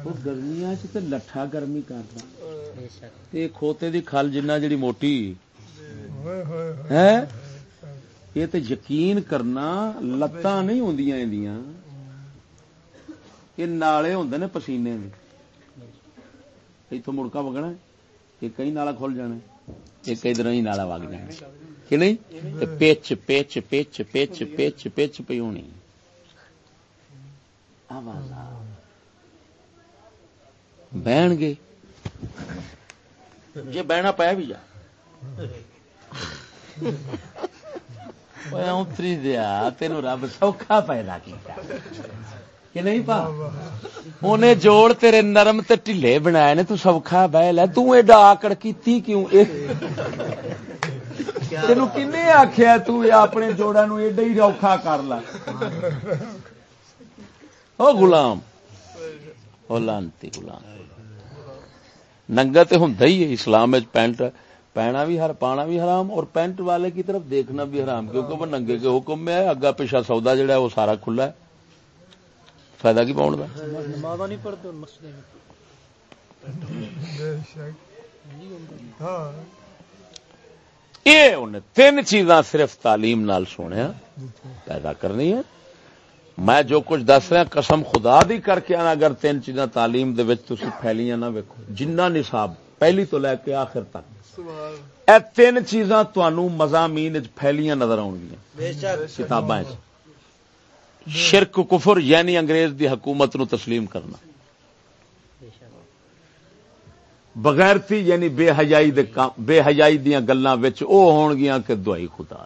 وہ گرمیاں چ تے لٹھا گرمی کردا تے کھوتے دی کھل جنہ جڑی موٹی۔ ہے یہ تے یقین کرنا لتاں نہیں ہوندیاں ایندیاں یہ نالے ہوندے نے پسینے دے۔ ایتھوں مڑکا وگنا یہ کئی نالا کھل جانا ایک ادھر ہی نالا وگ جانا کہ نہیں؟ تے پچ پچ پچ پچ پچ پچ پی ہونی آواز بہن گے جی بہنا پایا بھی جا۔ اتری دیا تین رب سوکھا پیدا کیتا۔ کہ نہیں پا؟ انہیں جوڑ تیرے نرم تے ٹھلے بنائے نے تو سوکھا بہ لے تو ایڈا آکڑ کیتی کیوں؟ تینو کنے آخیا اپنے جوڑا نو ایڈا ہی روکھا کر لا او غلام او لانتی غلام ننگا تے ہوندا ہی ہے اسلام وچ پینٹ پہنا بھی ہر پانا بھی حرام اور پینٹ والے کی طرف دیکھنا بھی حرام کیونکہ وہ ننگے کے حکم میں ہے اگا پیچھا سودا جڑا ہے وہ سارا کھلا ہے فائدہ کی پاؤن دا نماز نہیں پڑھتے اور مسجد میں بے شک ہاں یہ انہیں تین چیزاں صرف تعلیم نال سونے پیدا کرنی ہے میں جو کچھ دس رہا قسم خدا دی کر کے آنا اگر تین چیزاں تعلیم دے وچ تسی پھیلیاں نہ ویکھو۔ جنہ نصاب پہلی تو لے کے آخر تک۔ اے تین چیزاں تانوں مضامین وچ پھیلیاں نظر گیاں۔ کتاباں وچ۔ شرک کفر یعنی انگریز دی حکومت نو تسلیم کرنا۔ بغیرتی یعنی بے حیائی دے کام بے حیائی دیاں گلاں وچ او ہون گیاں کہ دعائی خدا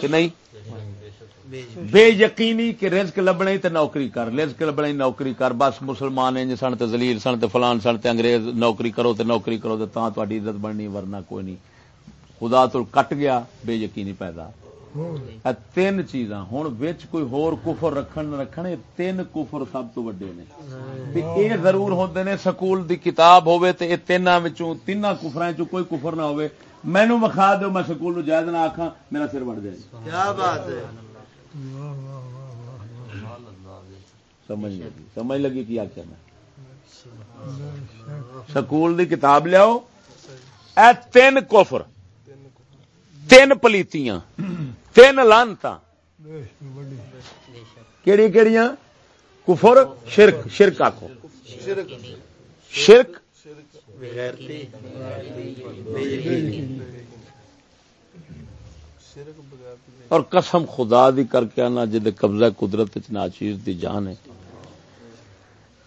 کہ نہیں؟ بے یقینی کہ رزق لبنا ہی تے نوکری کر، رزق لبنا ہی نوکری کر، بس مسلمان انج سن تے ذلیل سن تے فلان سن تے انگریز نوکری کرو تے نوکری کرو تے تاں تہاڈی عزت بننی ورنہ کوئی نہیں۔ خدا تو کٹ گیا، بے یقینی پیدا۔ تین چیزاں۔ ہن وچ کوئی ہور کفر رکھن نہ رکھن تین کفر سب تو وڈے نے۔ تے اے ضرور ہوندے نے سکول دی کتاب ہوے تے اے تیناں وچوں تیناں کفراں چوں کوئی کفر نہ ہوے مینوں مخا دیو میں سکول نو جائز نہ آکھاں میرا سر وڑ جائے۔ کیا بات ہے؟ سمجھ لگی۔ سمجھ لگی کیا کیا میں؟ سکول دی کتاب لیاؤ۔ اے تین کفر۔ تین پلیتیاں، تین لانتا بے کیڑی کیڑیاں؟ کفر، شرک شرک آکو شرک؟ اور قسم خدا دی کر کے آنا جد قبضہ قدرت وچ ناچیز دی جان ہے۔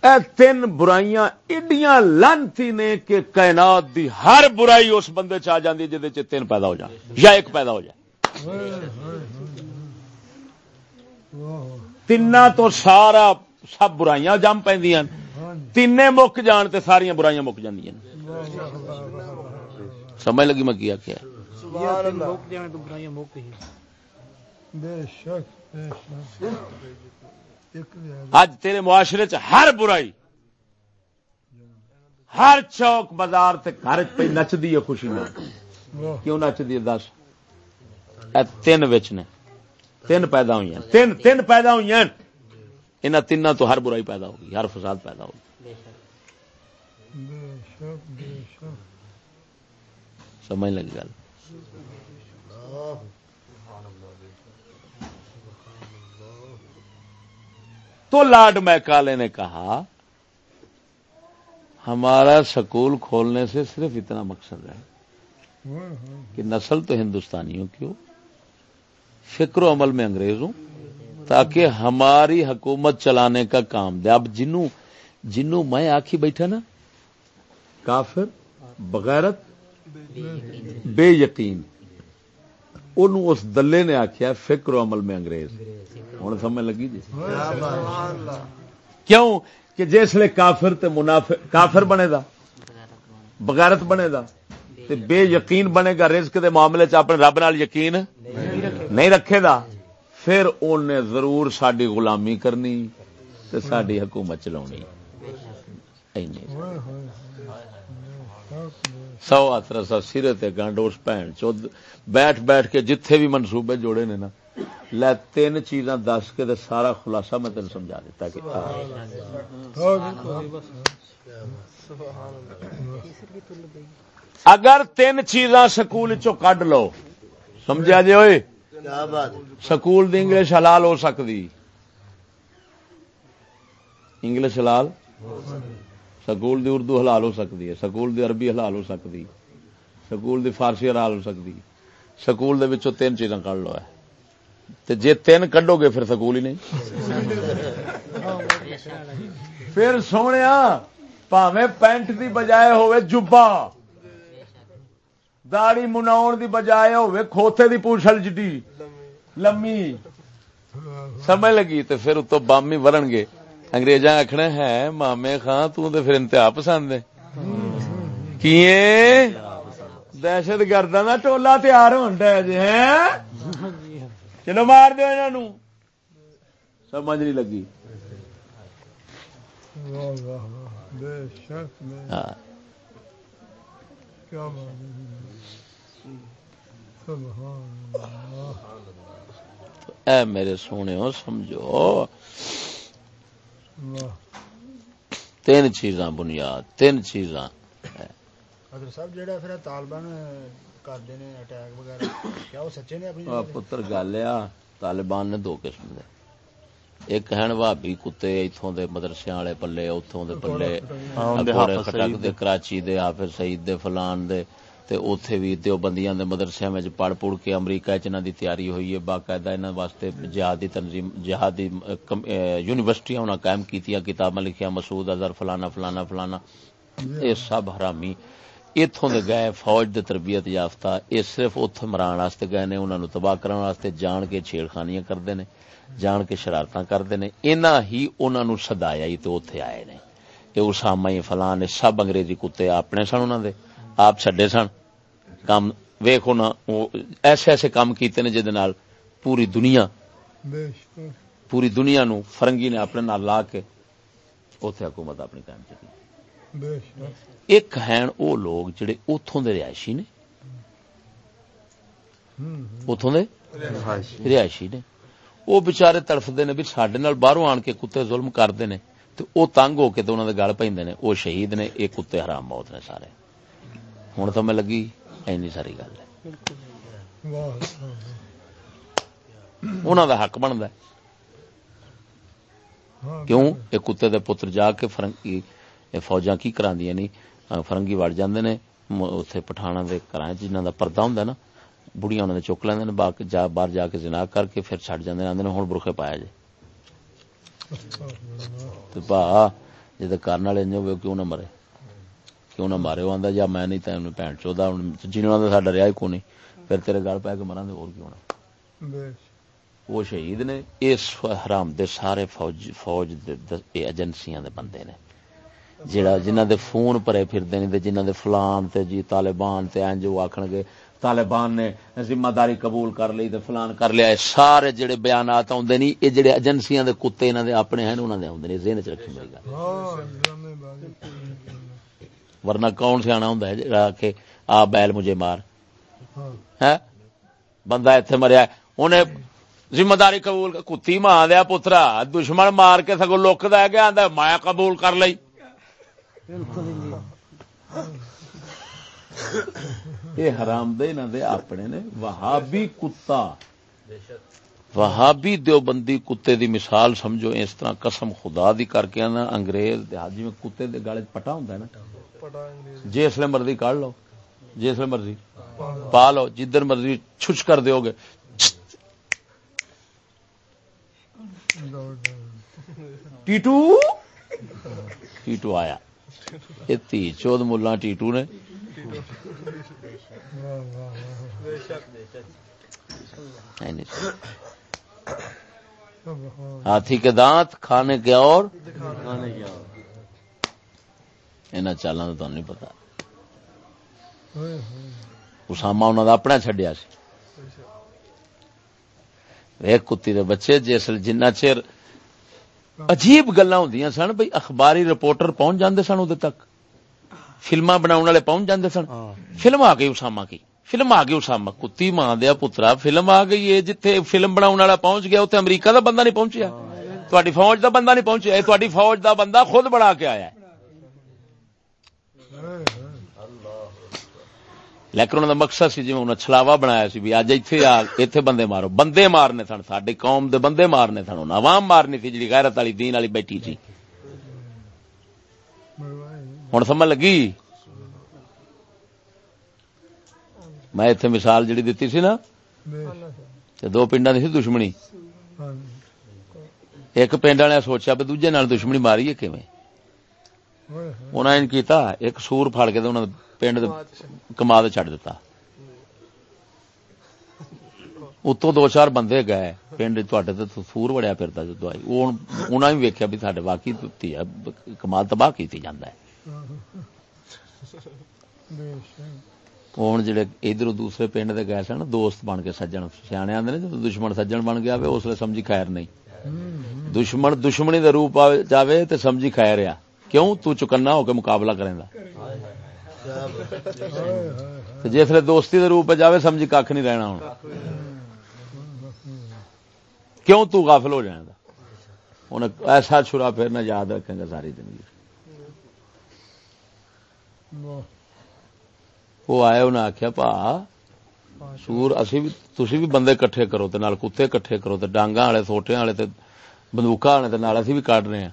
اے تین برائیاں ایڈیاں لانتی نے کہ کائنات دی ہر برائی اس بندے چ آ جاندی ہے چ تین پیدا ہو جان یا ایک پیدا ہو جائے تین تو سارا سب برائیاں جم پیندیاں۔ ہاں تین مک جان تے ساریاں برائیاں مک واہ سمجھ لگی میں کیا کیا سبحان اللہ۔ موک جائیں تو برائیاں موک ہی۔ بے شک۔ اج تیرے معاشرے چ ہر برائی، ہر چوک بازار تے گھر پہ نچدی ہے خوشی میں کیوں نچدی ہے دس؟ تین وچ نے۔ تین پیدا ہوئی ہیں۔ تین تین پیدا ہوئی ہیں۔ انہاں تیناں تو ہر برائی پیدا ہوگی، ہر فساد پیدا ہوگی۔ سمجھ لگی گل؟ تو لارڈ میکالے نے کہا، ہمارا سکول کھولنے سے صرف اتنا مقصد ہے کہ نسل تو ہندوستانیوں کی ہو، فکر و عمل میں انگریز ہوں تاکہ ہماری حکومت چلانے کا کام دے۔ اب جنوں جنوں میں آخی بیٹھا نا، کافر، بغیرت، بے یقین۔ انہوں اس دلے نے آخیا فکر و عمل میں انگریز ہوں سمجھ لگی جی کیوں کہ جسے کافر تے منافق کافر بنے دا بغیرت بنے دا تے بے یقین بنے گا رزق دے معاملے چ اپنے رب نال یقین نہیں رکھے دا پھر انہیں ضرور ساری غلامی کرنی تے ساری حکومت چلانی سو اتر سا سرے تے گانڈوس بھن چود بیٹھ بیٹھ کے جتھے بھی منصوبے جوڑے نے نا، لے تین چیزاں دس کے سارا خلاصہ میں تین سمجھا دیتا کہ اگر تین چیزاں سکول چو کڈ لو، سمجھا جی ہوئے سکول دی انگلش حلال ہو سکتی انگلش حلال؟ سکول دی اردو حلال ہو سکتی ہے، سکول دی عربی حلال ہو سکتی سکول دی فارسی حلال ہو سکتی سکول دے وچوں تین چیزاں کڈ لو ہے۔ تے جے تین کڈو گے پھر سکول ہی نہیں۔ پھر سونے پاوے پینٹ دی بجائے ہوئے جبا۔ داڑی مناؤ دی بجائے ہوئے کھوتے دی پوچھل جڈی لمی۔ سمجھ لگی تو پھر اتو بامی ورن گے انگریزاں آخنا ہے، مامے خان تو تے پھر انتہا پسند ہے۔ کیے؟ دہشت گرداں دا ٹولا تیار ہون ڈے جے، ہیں؟ چلو مار دیو انہاں نو سمجھ نہیں لگی۔ ہاں۔ اے میرے سونے سمجھو۔ تین چیزاں بنیاد تین چیزاں۔ پتر گل آ طالبان نے دو قسم دے۔ ایک ہیں بھابی کتے اتوں دے مدرسے والے پلے اتوں دے پلے۔ کراچی دے حافظ سعید دے فلان دے۔ تے بھی دیوبندیاں دے مدرسے میں پڑھ پڑھ کے امریکہ وچ دی تیاری ہوئی ہے۔ باقاعدہ انہاں واسطے جہادی تنظیم، جہادی یونیورسٹیاں انہاں قائم کیتیاں، کتاباں لکھیاں، مسعود اظہر، فلانا فلانا فلانا۔ اے سب حرامی۔ ایتھوں دے گئے فوج دے تربیت یافتہ یہ صرف اوتھے مران واسطے گئے نے، انہاں نو تباہ کرن جان کے چھیڑخانیاں کرتے نے، جان کے شرارت کرتے نے۔ انہاں ہی انہاں سدایا صدایا ہی تے اوتھے آئے نے۔ اے اسامہ فلان سب انگریزی کتے اپنے سن انہاں دے۔ آپ چڈے سن۔ کام ویخو نا ایسے ایسے کام کیتے نے جہد پوری دنیا پوری دنیا نو فرنگی نے اپنے نال لا کے اوتھے حکومت اپنی قائم کی ایک ہیں او لوگ جڑے اوتھوں دے رہائشی نے۔ اوتھوں دے رہائشی۔ نے۔ او بیچارے تڑفدے نے بھی ساڈے نال آن کے کتے ظلم کرتے نے تے او تنگ ہو کے تے انہاں دے گل پیندے نے شہید نے اے کتے حرام موت نے سارے۔ ہوں تو میں لگی اینی ساری گل ہے حق بنتا ہے کیوں یہ کتے دے پتر جا کے فرنگی فوجا کی کرا دیا نی فرنگی وڑ جانے نے اتنے پٹھانا دے کرائیں جنہوں پردہ ہوں نا بڑیاں انہوں نے چک لینا باہر جا کے زنا کر کے پھر چڑ جاندے نے آندے برخے پایا جے با جے کرن والے نہیں ہوئے کیوں نہ مرے کیوں نہ مارے وہ آندا یا میں نہیں تے انہوں بہن چودا جنہاں ساڈا رہیا ہی نہیں پھر تیرے گل پے کے مراں اور کیوں نہ وہ شہید نے اس حرام دے سارے فوج فوج ایجنسیاں دے بندے نے جڑا جنہاں دے فون پرے پھردے نے تے جنہاں دے فلان تے جی طالبان تے انج وہ آکھن گے طالبان نے ذمہ داری قبول کر لی تے فلان کر لیا سارے جڑے بیانات آوندے نہیں اے جڑے ایجنسیاں دے کتے انہاں دے اپنے ہیں انہاں دے آوندے نے ذہن وچ رکھی میری گل ورنہ کون سیاح ہوں جا آ بیل مجھے مار؟ ہاں۔ ہاں؟ بندہ اتنے مریا انہیں ذمہ داری قبول کتی ماں دیا پترا دشمن مار کے سگو لک دیا کہ مایا قبول کر لئی۔ جی۔ یہ حرام دے دے اپنے نے وہابی کتا۔ وہابی دیوبندی کتے دی مثال سمجھو اس طرح قسم خدا دی کر کے نا انگریز دیہات میں کتے دے گال پٹا ہوندا ہے نا۔ جس جی لے مرضی کڈ لو جی جس لے مرضی پا لو جدھر مرضی چھچ کر دیو گے۔ ٹیٹو؟ ٹیٹو آیا۔ یہ تی چود ملا ٹیٹو نے۔ بے شک بے شک ہاتھی کے دانت کھانے کے اور؟ یہاں چالا کا تمہیں نہیں پتا۔ اسامہ انہوں کا اپنا چڈیا ویک کتی دے بچے جس جنہ چر عجیب گلا ہوں سن بھائی اخباری رپورٹر پہنچ جاندے سن اودے تک۔ فلما بنا پہنچ جاندے سن۔ فلم آ گئی اسامہ کی۔ فلم آ گئی اسامہ کتی ماں دیا پترا فلم آ گئی ہے جتھے فلم بناؤن والا پہنچ گیا اتنے امریکہ دا بندہ نہیں پہنچیا تہاڈی فوج دا بندہ نہیں پہنچیا اے تہاڈی فوج دا بندہ خود بنا کے آیا ہے لیکن انہوں دا مقصد سی جی انہوں چھلاوا بنایا سی بھی اج ایتھے آ ایتھے بندے مارو بندے مارنے سن ساڈی قوم دے بندے مارنے سن انہاں عوام مارنی تھی جی غیرت والی دین والی بیٹھی سی ہن سمجھ لگی میں اتنے مثال جڑی دیتی سی نا دو پنڈا دی دشمنی۔ ایک پنڈ والے سوچا بھی دوجے نال دشمنی ماری ہے کیویں کیتا ایک سور پھڑ کے تے انہاں پنڈ کما دے دتا۔ اتوں دو چار بندے گئے پنڈ تے سور وڑیا پھردا جو دوائی او انہاں نے بھی ساڈے واقعی ہے کمال تباہ کی جاندا ہے۔ ہوں جڑے ادھر دوسرے پنڈ کے گئے سن دوست بن کے سجن سیانے آدھے نے دشمن سجن بن گیا ہوئے اس سمجھی خیر نہیں دشمن دشمنی دے روپ جاوے تے سمجھی خیر آ کیوں تو ہو کے مقابلہ کریں دا جس دوستی دے روپ جاوے سمجھی کھ نہیں رہنا ہوں کیوں تافل ہو جائیں گا انہیں ایسا چھرا پھیرنا یاد رکھیں گا ساری زندگی وہ آئے انہیں آخیا پا سور اسی بھی بندے کٹھے کرو تے نال کتے کٹھے کرو تے ڈانگا والے سوٹے والے تے بندوقاں والے تے نال اسی بھی کاٹنے ہیں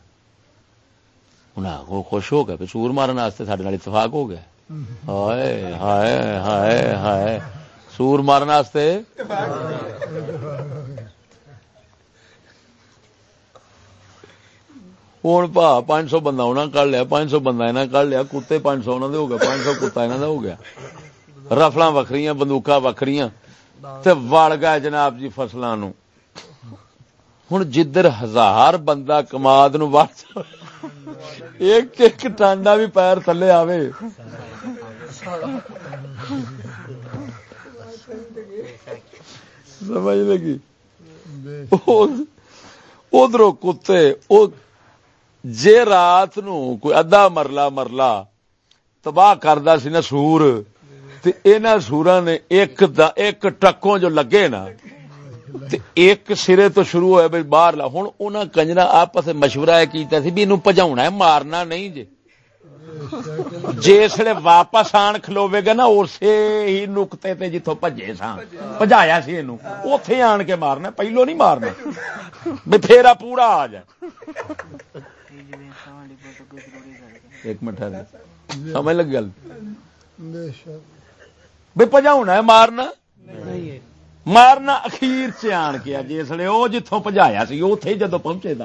انہاں وہ خوش ہو گیا سور مارن واسطے ساڈے اتفاق ہو گیا ہائے ہائے ہائے ہائے سور مارن واسطے ہوں پا پانچ سو بندہ انہیں کر لیا پانچ سو بندہ انہیں کر لیا کتے پانچ سو ہو گیا پانچ سو کتا انہوں ہو گیا رفل وکری بندوق وکری وڑ گئے جناب جی فصلوں ہوں جدھر ہزار بندہ کماد نو ایک ایک ٹانڈا بھی پیر تھلے آوے سمجھ لگی ادھر کتے جے رات نو کوئی ادھا مرلا مرلا تباہ کردا سی نا سور تے انہاں سوراں نے ایک دا ایک ٹکوں جو لگے نا تے ایک سرے تو شروع ہوئے بھئی باہر لا ہن انہاں کنجرا آپس مشورہ اے کیتا سی بھی اینو بھجاونا ہے مارنا نہیں جے جسے واپس آن کھلوے گا نا اسی ہی نقطے تے جتوں بھجے سا بھجایا سی یہ اتے آن کے مارنا پہلو نہیں مارنا بھی پھیرا پورا آ جائے ایک ہاں جی۔ سمجھ لگ گل بھائی پجاؤنا ہے مارنا؟ مارنا اخیر سے آن کے جسے جی، وہ جتوں پجایا سی اتے جدو پہنچے دا۔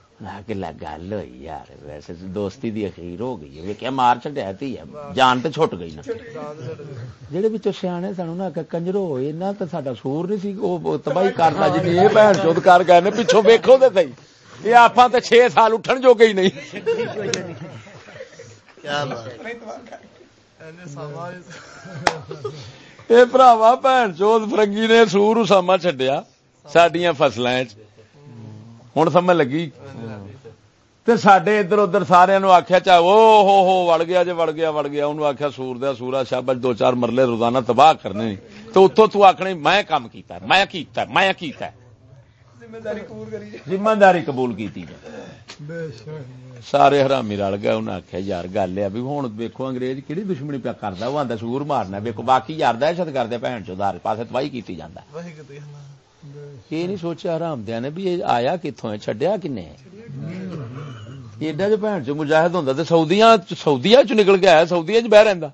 گل ہوئی یار ویسے دوستی دی اخیر ہو گئی ہے۔ کہ مار چڈیا تھی جان تو چھٹ گئی نا۔ جڑے بچوں سیانے سن کنجرو اینا تے ساڈا سور نہیں سی تباہی کرتا جی۔ اے چود کر گئے نے پیچھے ویکھو تے یہ آپ تے 6 سال اٹھن جو گئی نہیں۔ کیا بات اے بھراوا چود فرنگی نے سور اسامہ چڈیا سڈیا فصلیں ہوں سمجھ لگی تے سڈے ادھر ادھر سارے آخیا چاہ او ہو وڑ گیا جی وڑ گیا وڑ گیا انہوں آخیا سور دیا سورا شابش دو چار مرلے روزانہ تباہ کرنے تو اتوں تو آخنی میں کام کیتا میں کیتا میں کیتا ہے داری قبول کی سارے حرامی رل گئے انہیں آخیا یار گل ہے بھی ہوں ویکو انگریز کہڑی دشمنی پیا کرتا وہ آتا سور مارنا ویکو باقی یار دہشت کرتے بھن چار پاسے تباہی کی جانا یہ نہیں سوچا آرام دیا نے بھی یہ آیا کتوں ہے چڈیا کن جو بھن چ مجاہد ہوں سعودیا سعودیا چ نکل کے آیا سعودیا چ بہ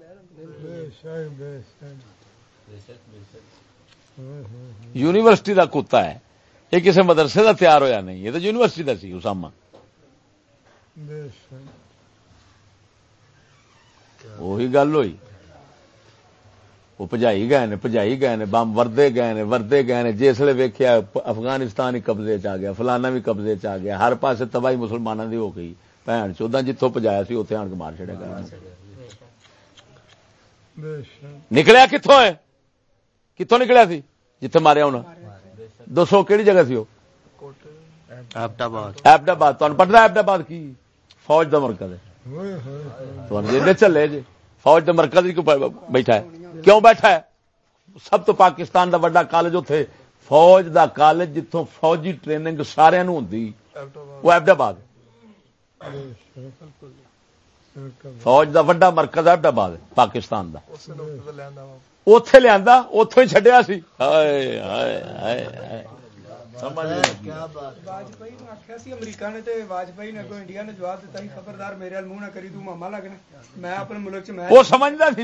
یونیورسٹی دا کتا ہے، یہ کسی مدرسے دا تیار ہویا نہیں، یہ تو یونیورسٹی دا سی، اسامہ۔ وہی گل ہوئی۔ وہ پجائی گئے نے پجائی گئے نے بم وردے گئے نے وردے گئے نے جسے ویکیا افغانستان ہی قبضے چ گیا فلانا بھی قبضے چ گیا ہر پاسے تباہی مسلمانوں کی ہو گئی۔ بھن چودہ جتوں پجایا سی اتنے آن کے مار چڑیا گیا نکلیا کتوں ہے؟ کتوں نکلیا سی؟ جتھے ماریا ہونا۔ دسو کہڑی جگہ سی وہ؟ ایبڈاباد تمہیں پتا ایبڈاباد کی؟ فوج کا مرکز ہے۔ چلے جی۔ فوج کا مرکز بیٹھا ہے۔ کیوں بیٹھا ہے؟ سب تو پاکستان دا وڈا کالج اتے فوج دا کالج جتوں فوجی ٹریننگ سارے ہوں وہ ایبڈ آباد فوج دا وڈا مرکز ایبڈ آباد پاکستان دا۔ اتے لیا اتے چڈیا میں وہ سمجھتا سی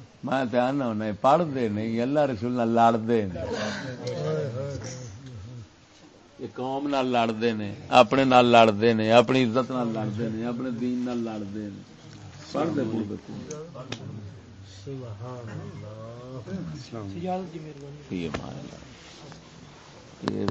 میں تو ہونا پڑھتے نہیں اللہ رسول لڑتے قوم لڑتے ہیں اپنے نال لڑتے ہیں اپنی عزت لڑتے ہیں اپنے دین لڑتے ہیں پڑھتے پڑھتے یہ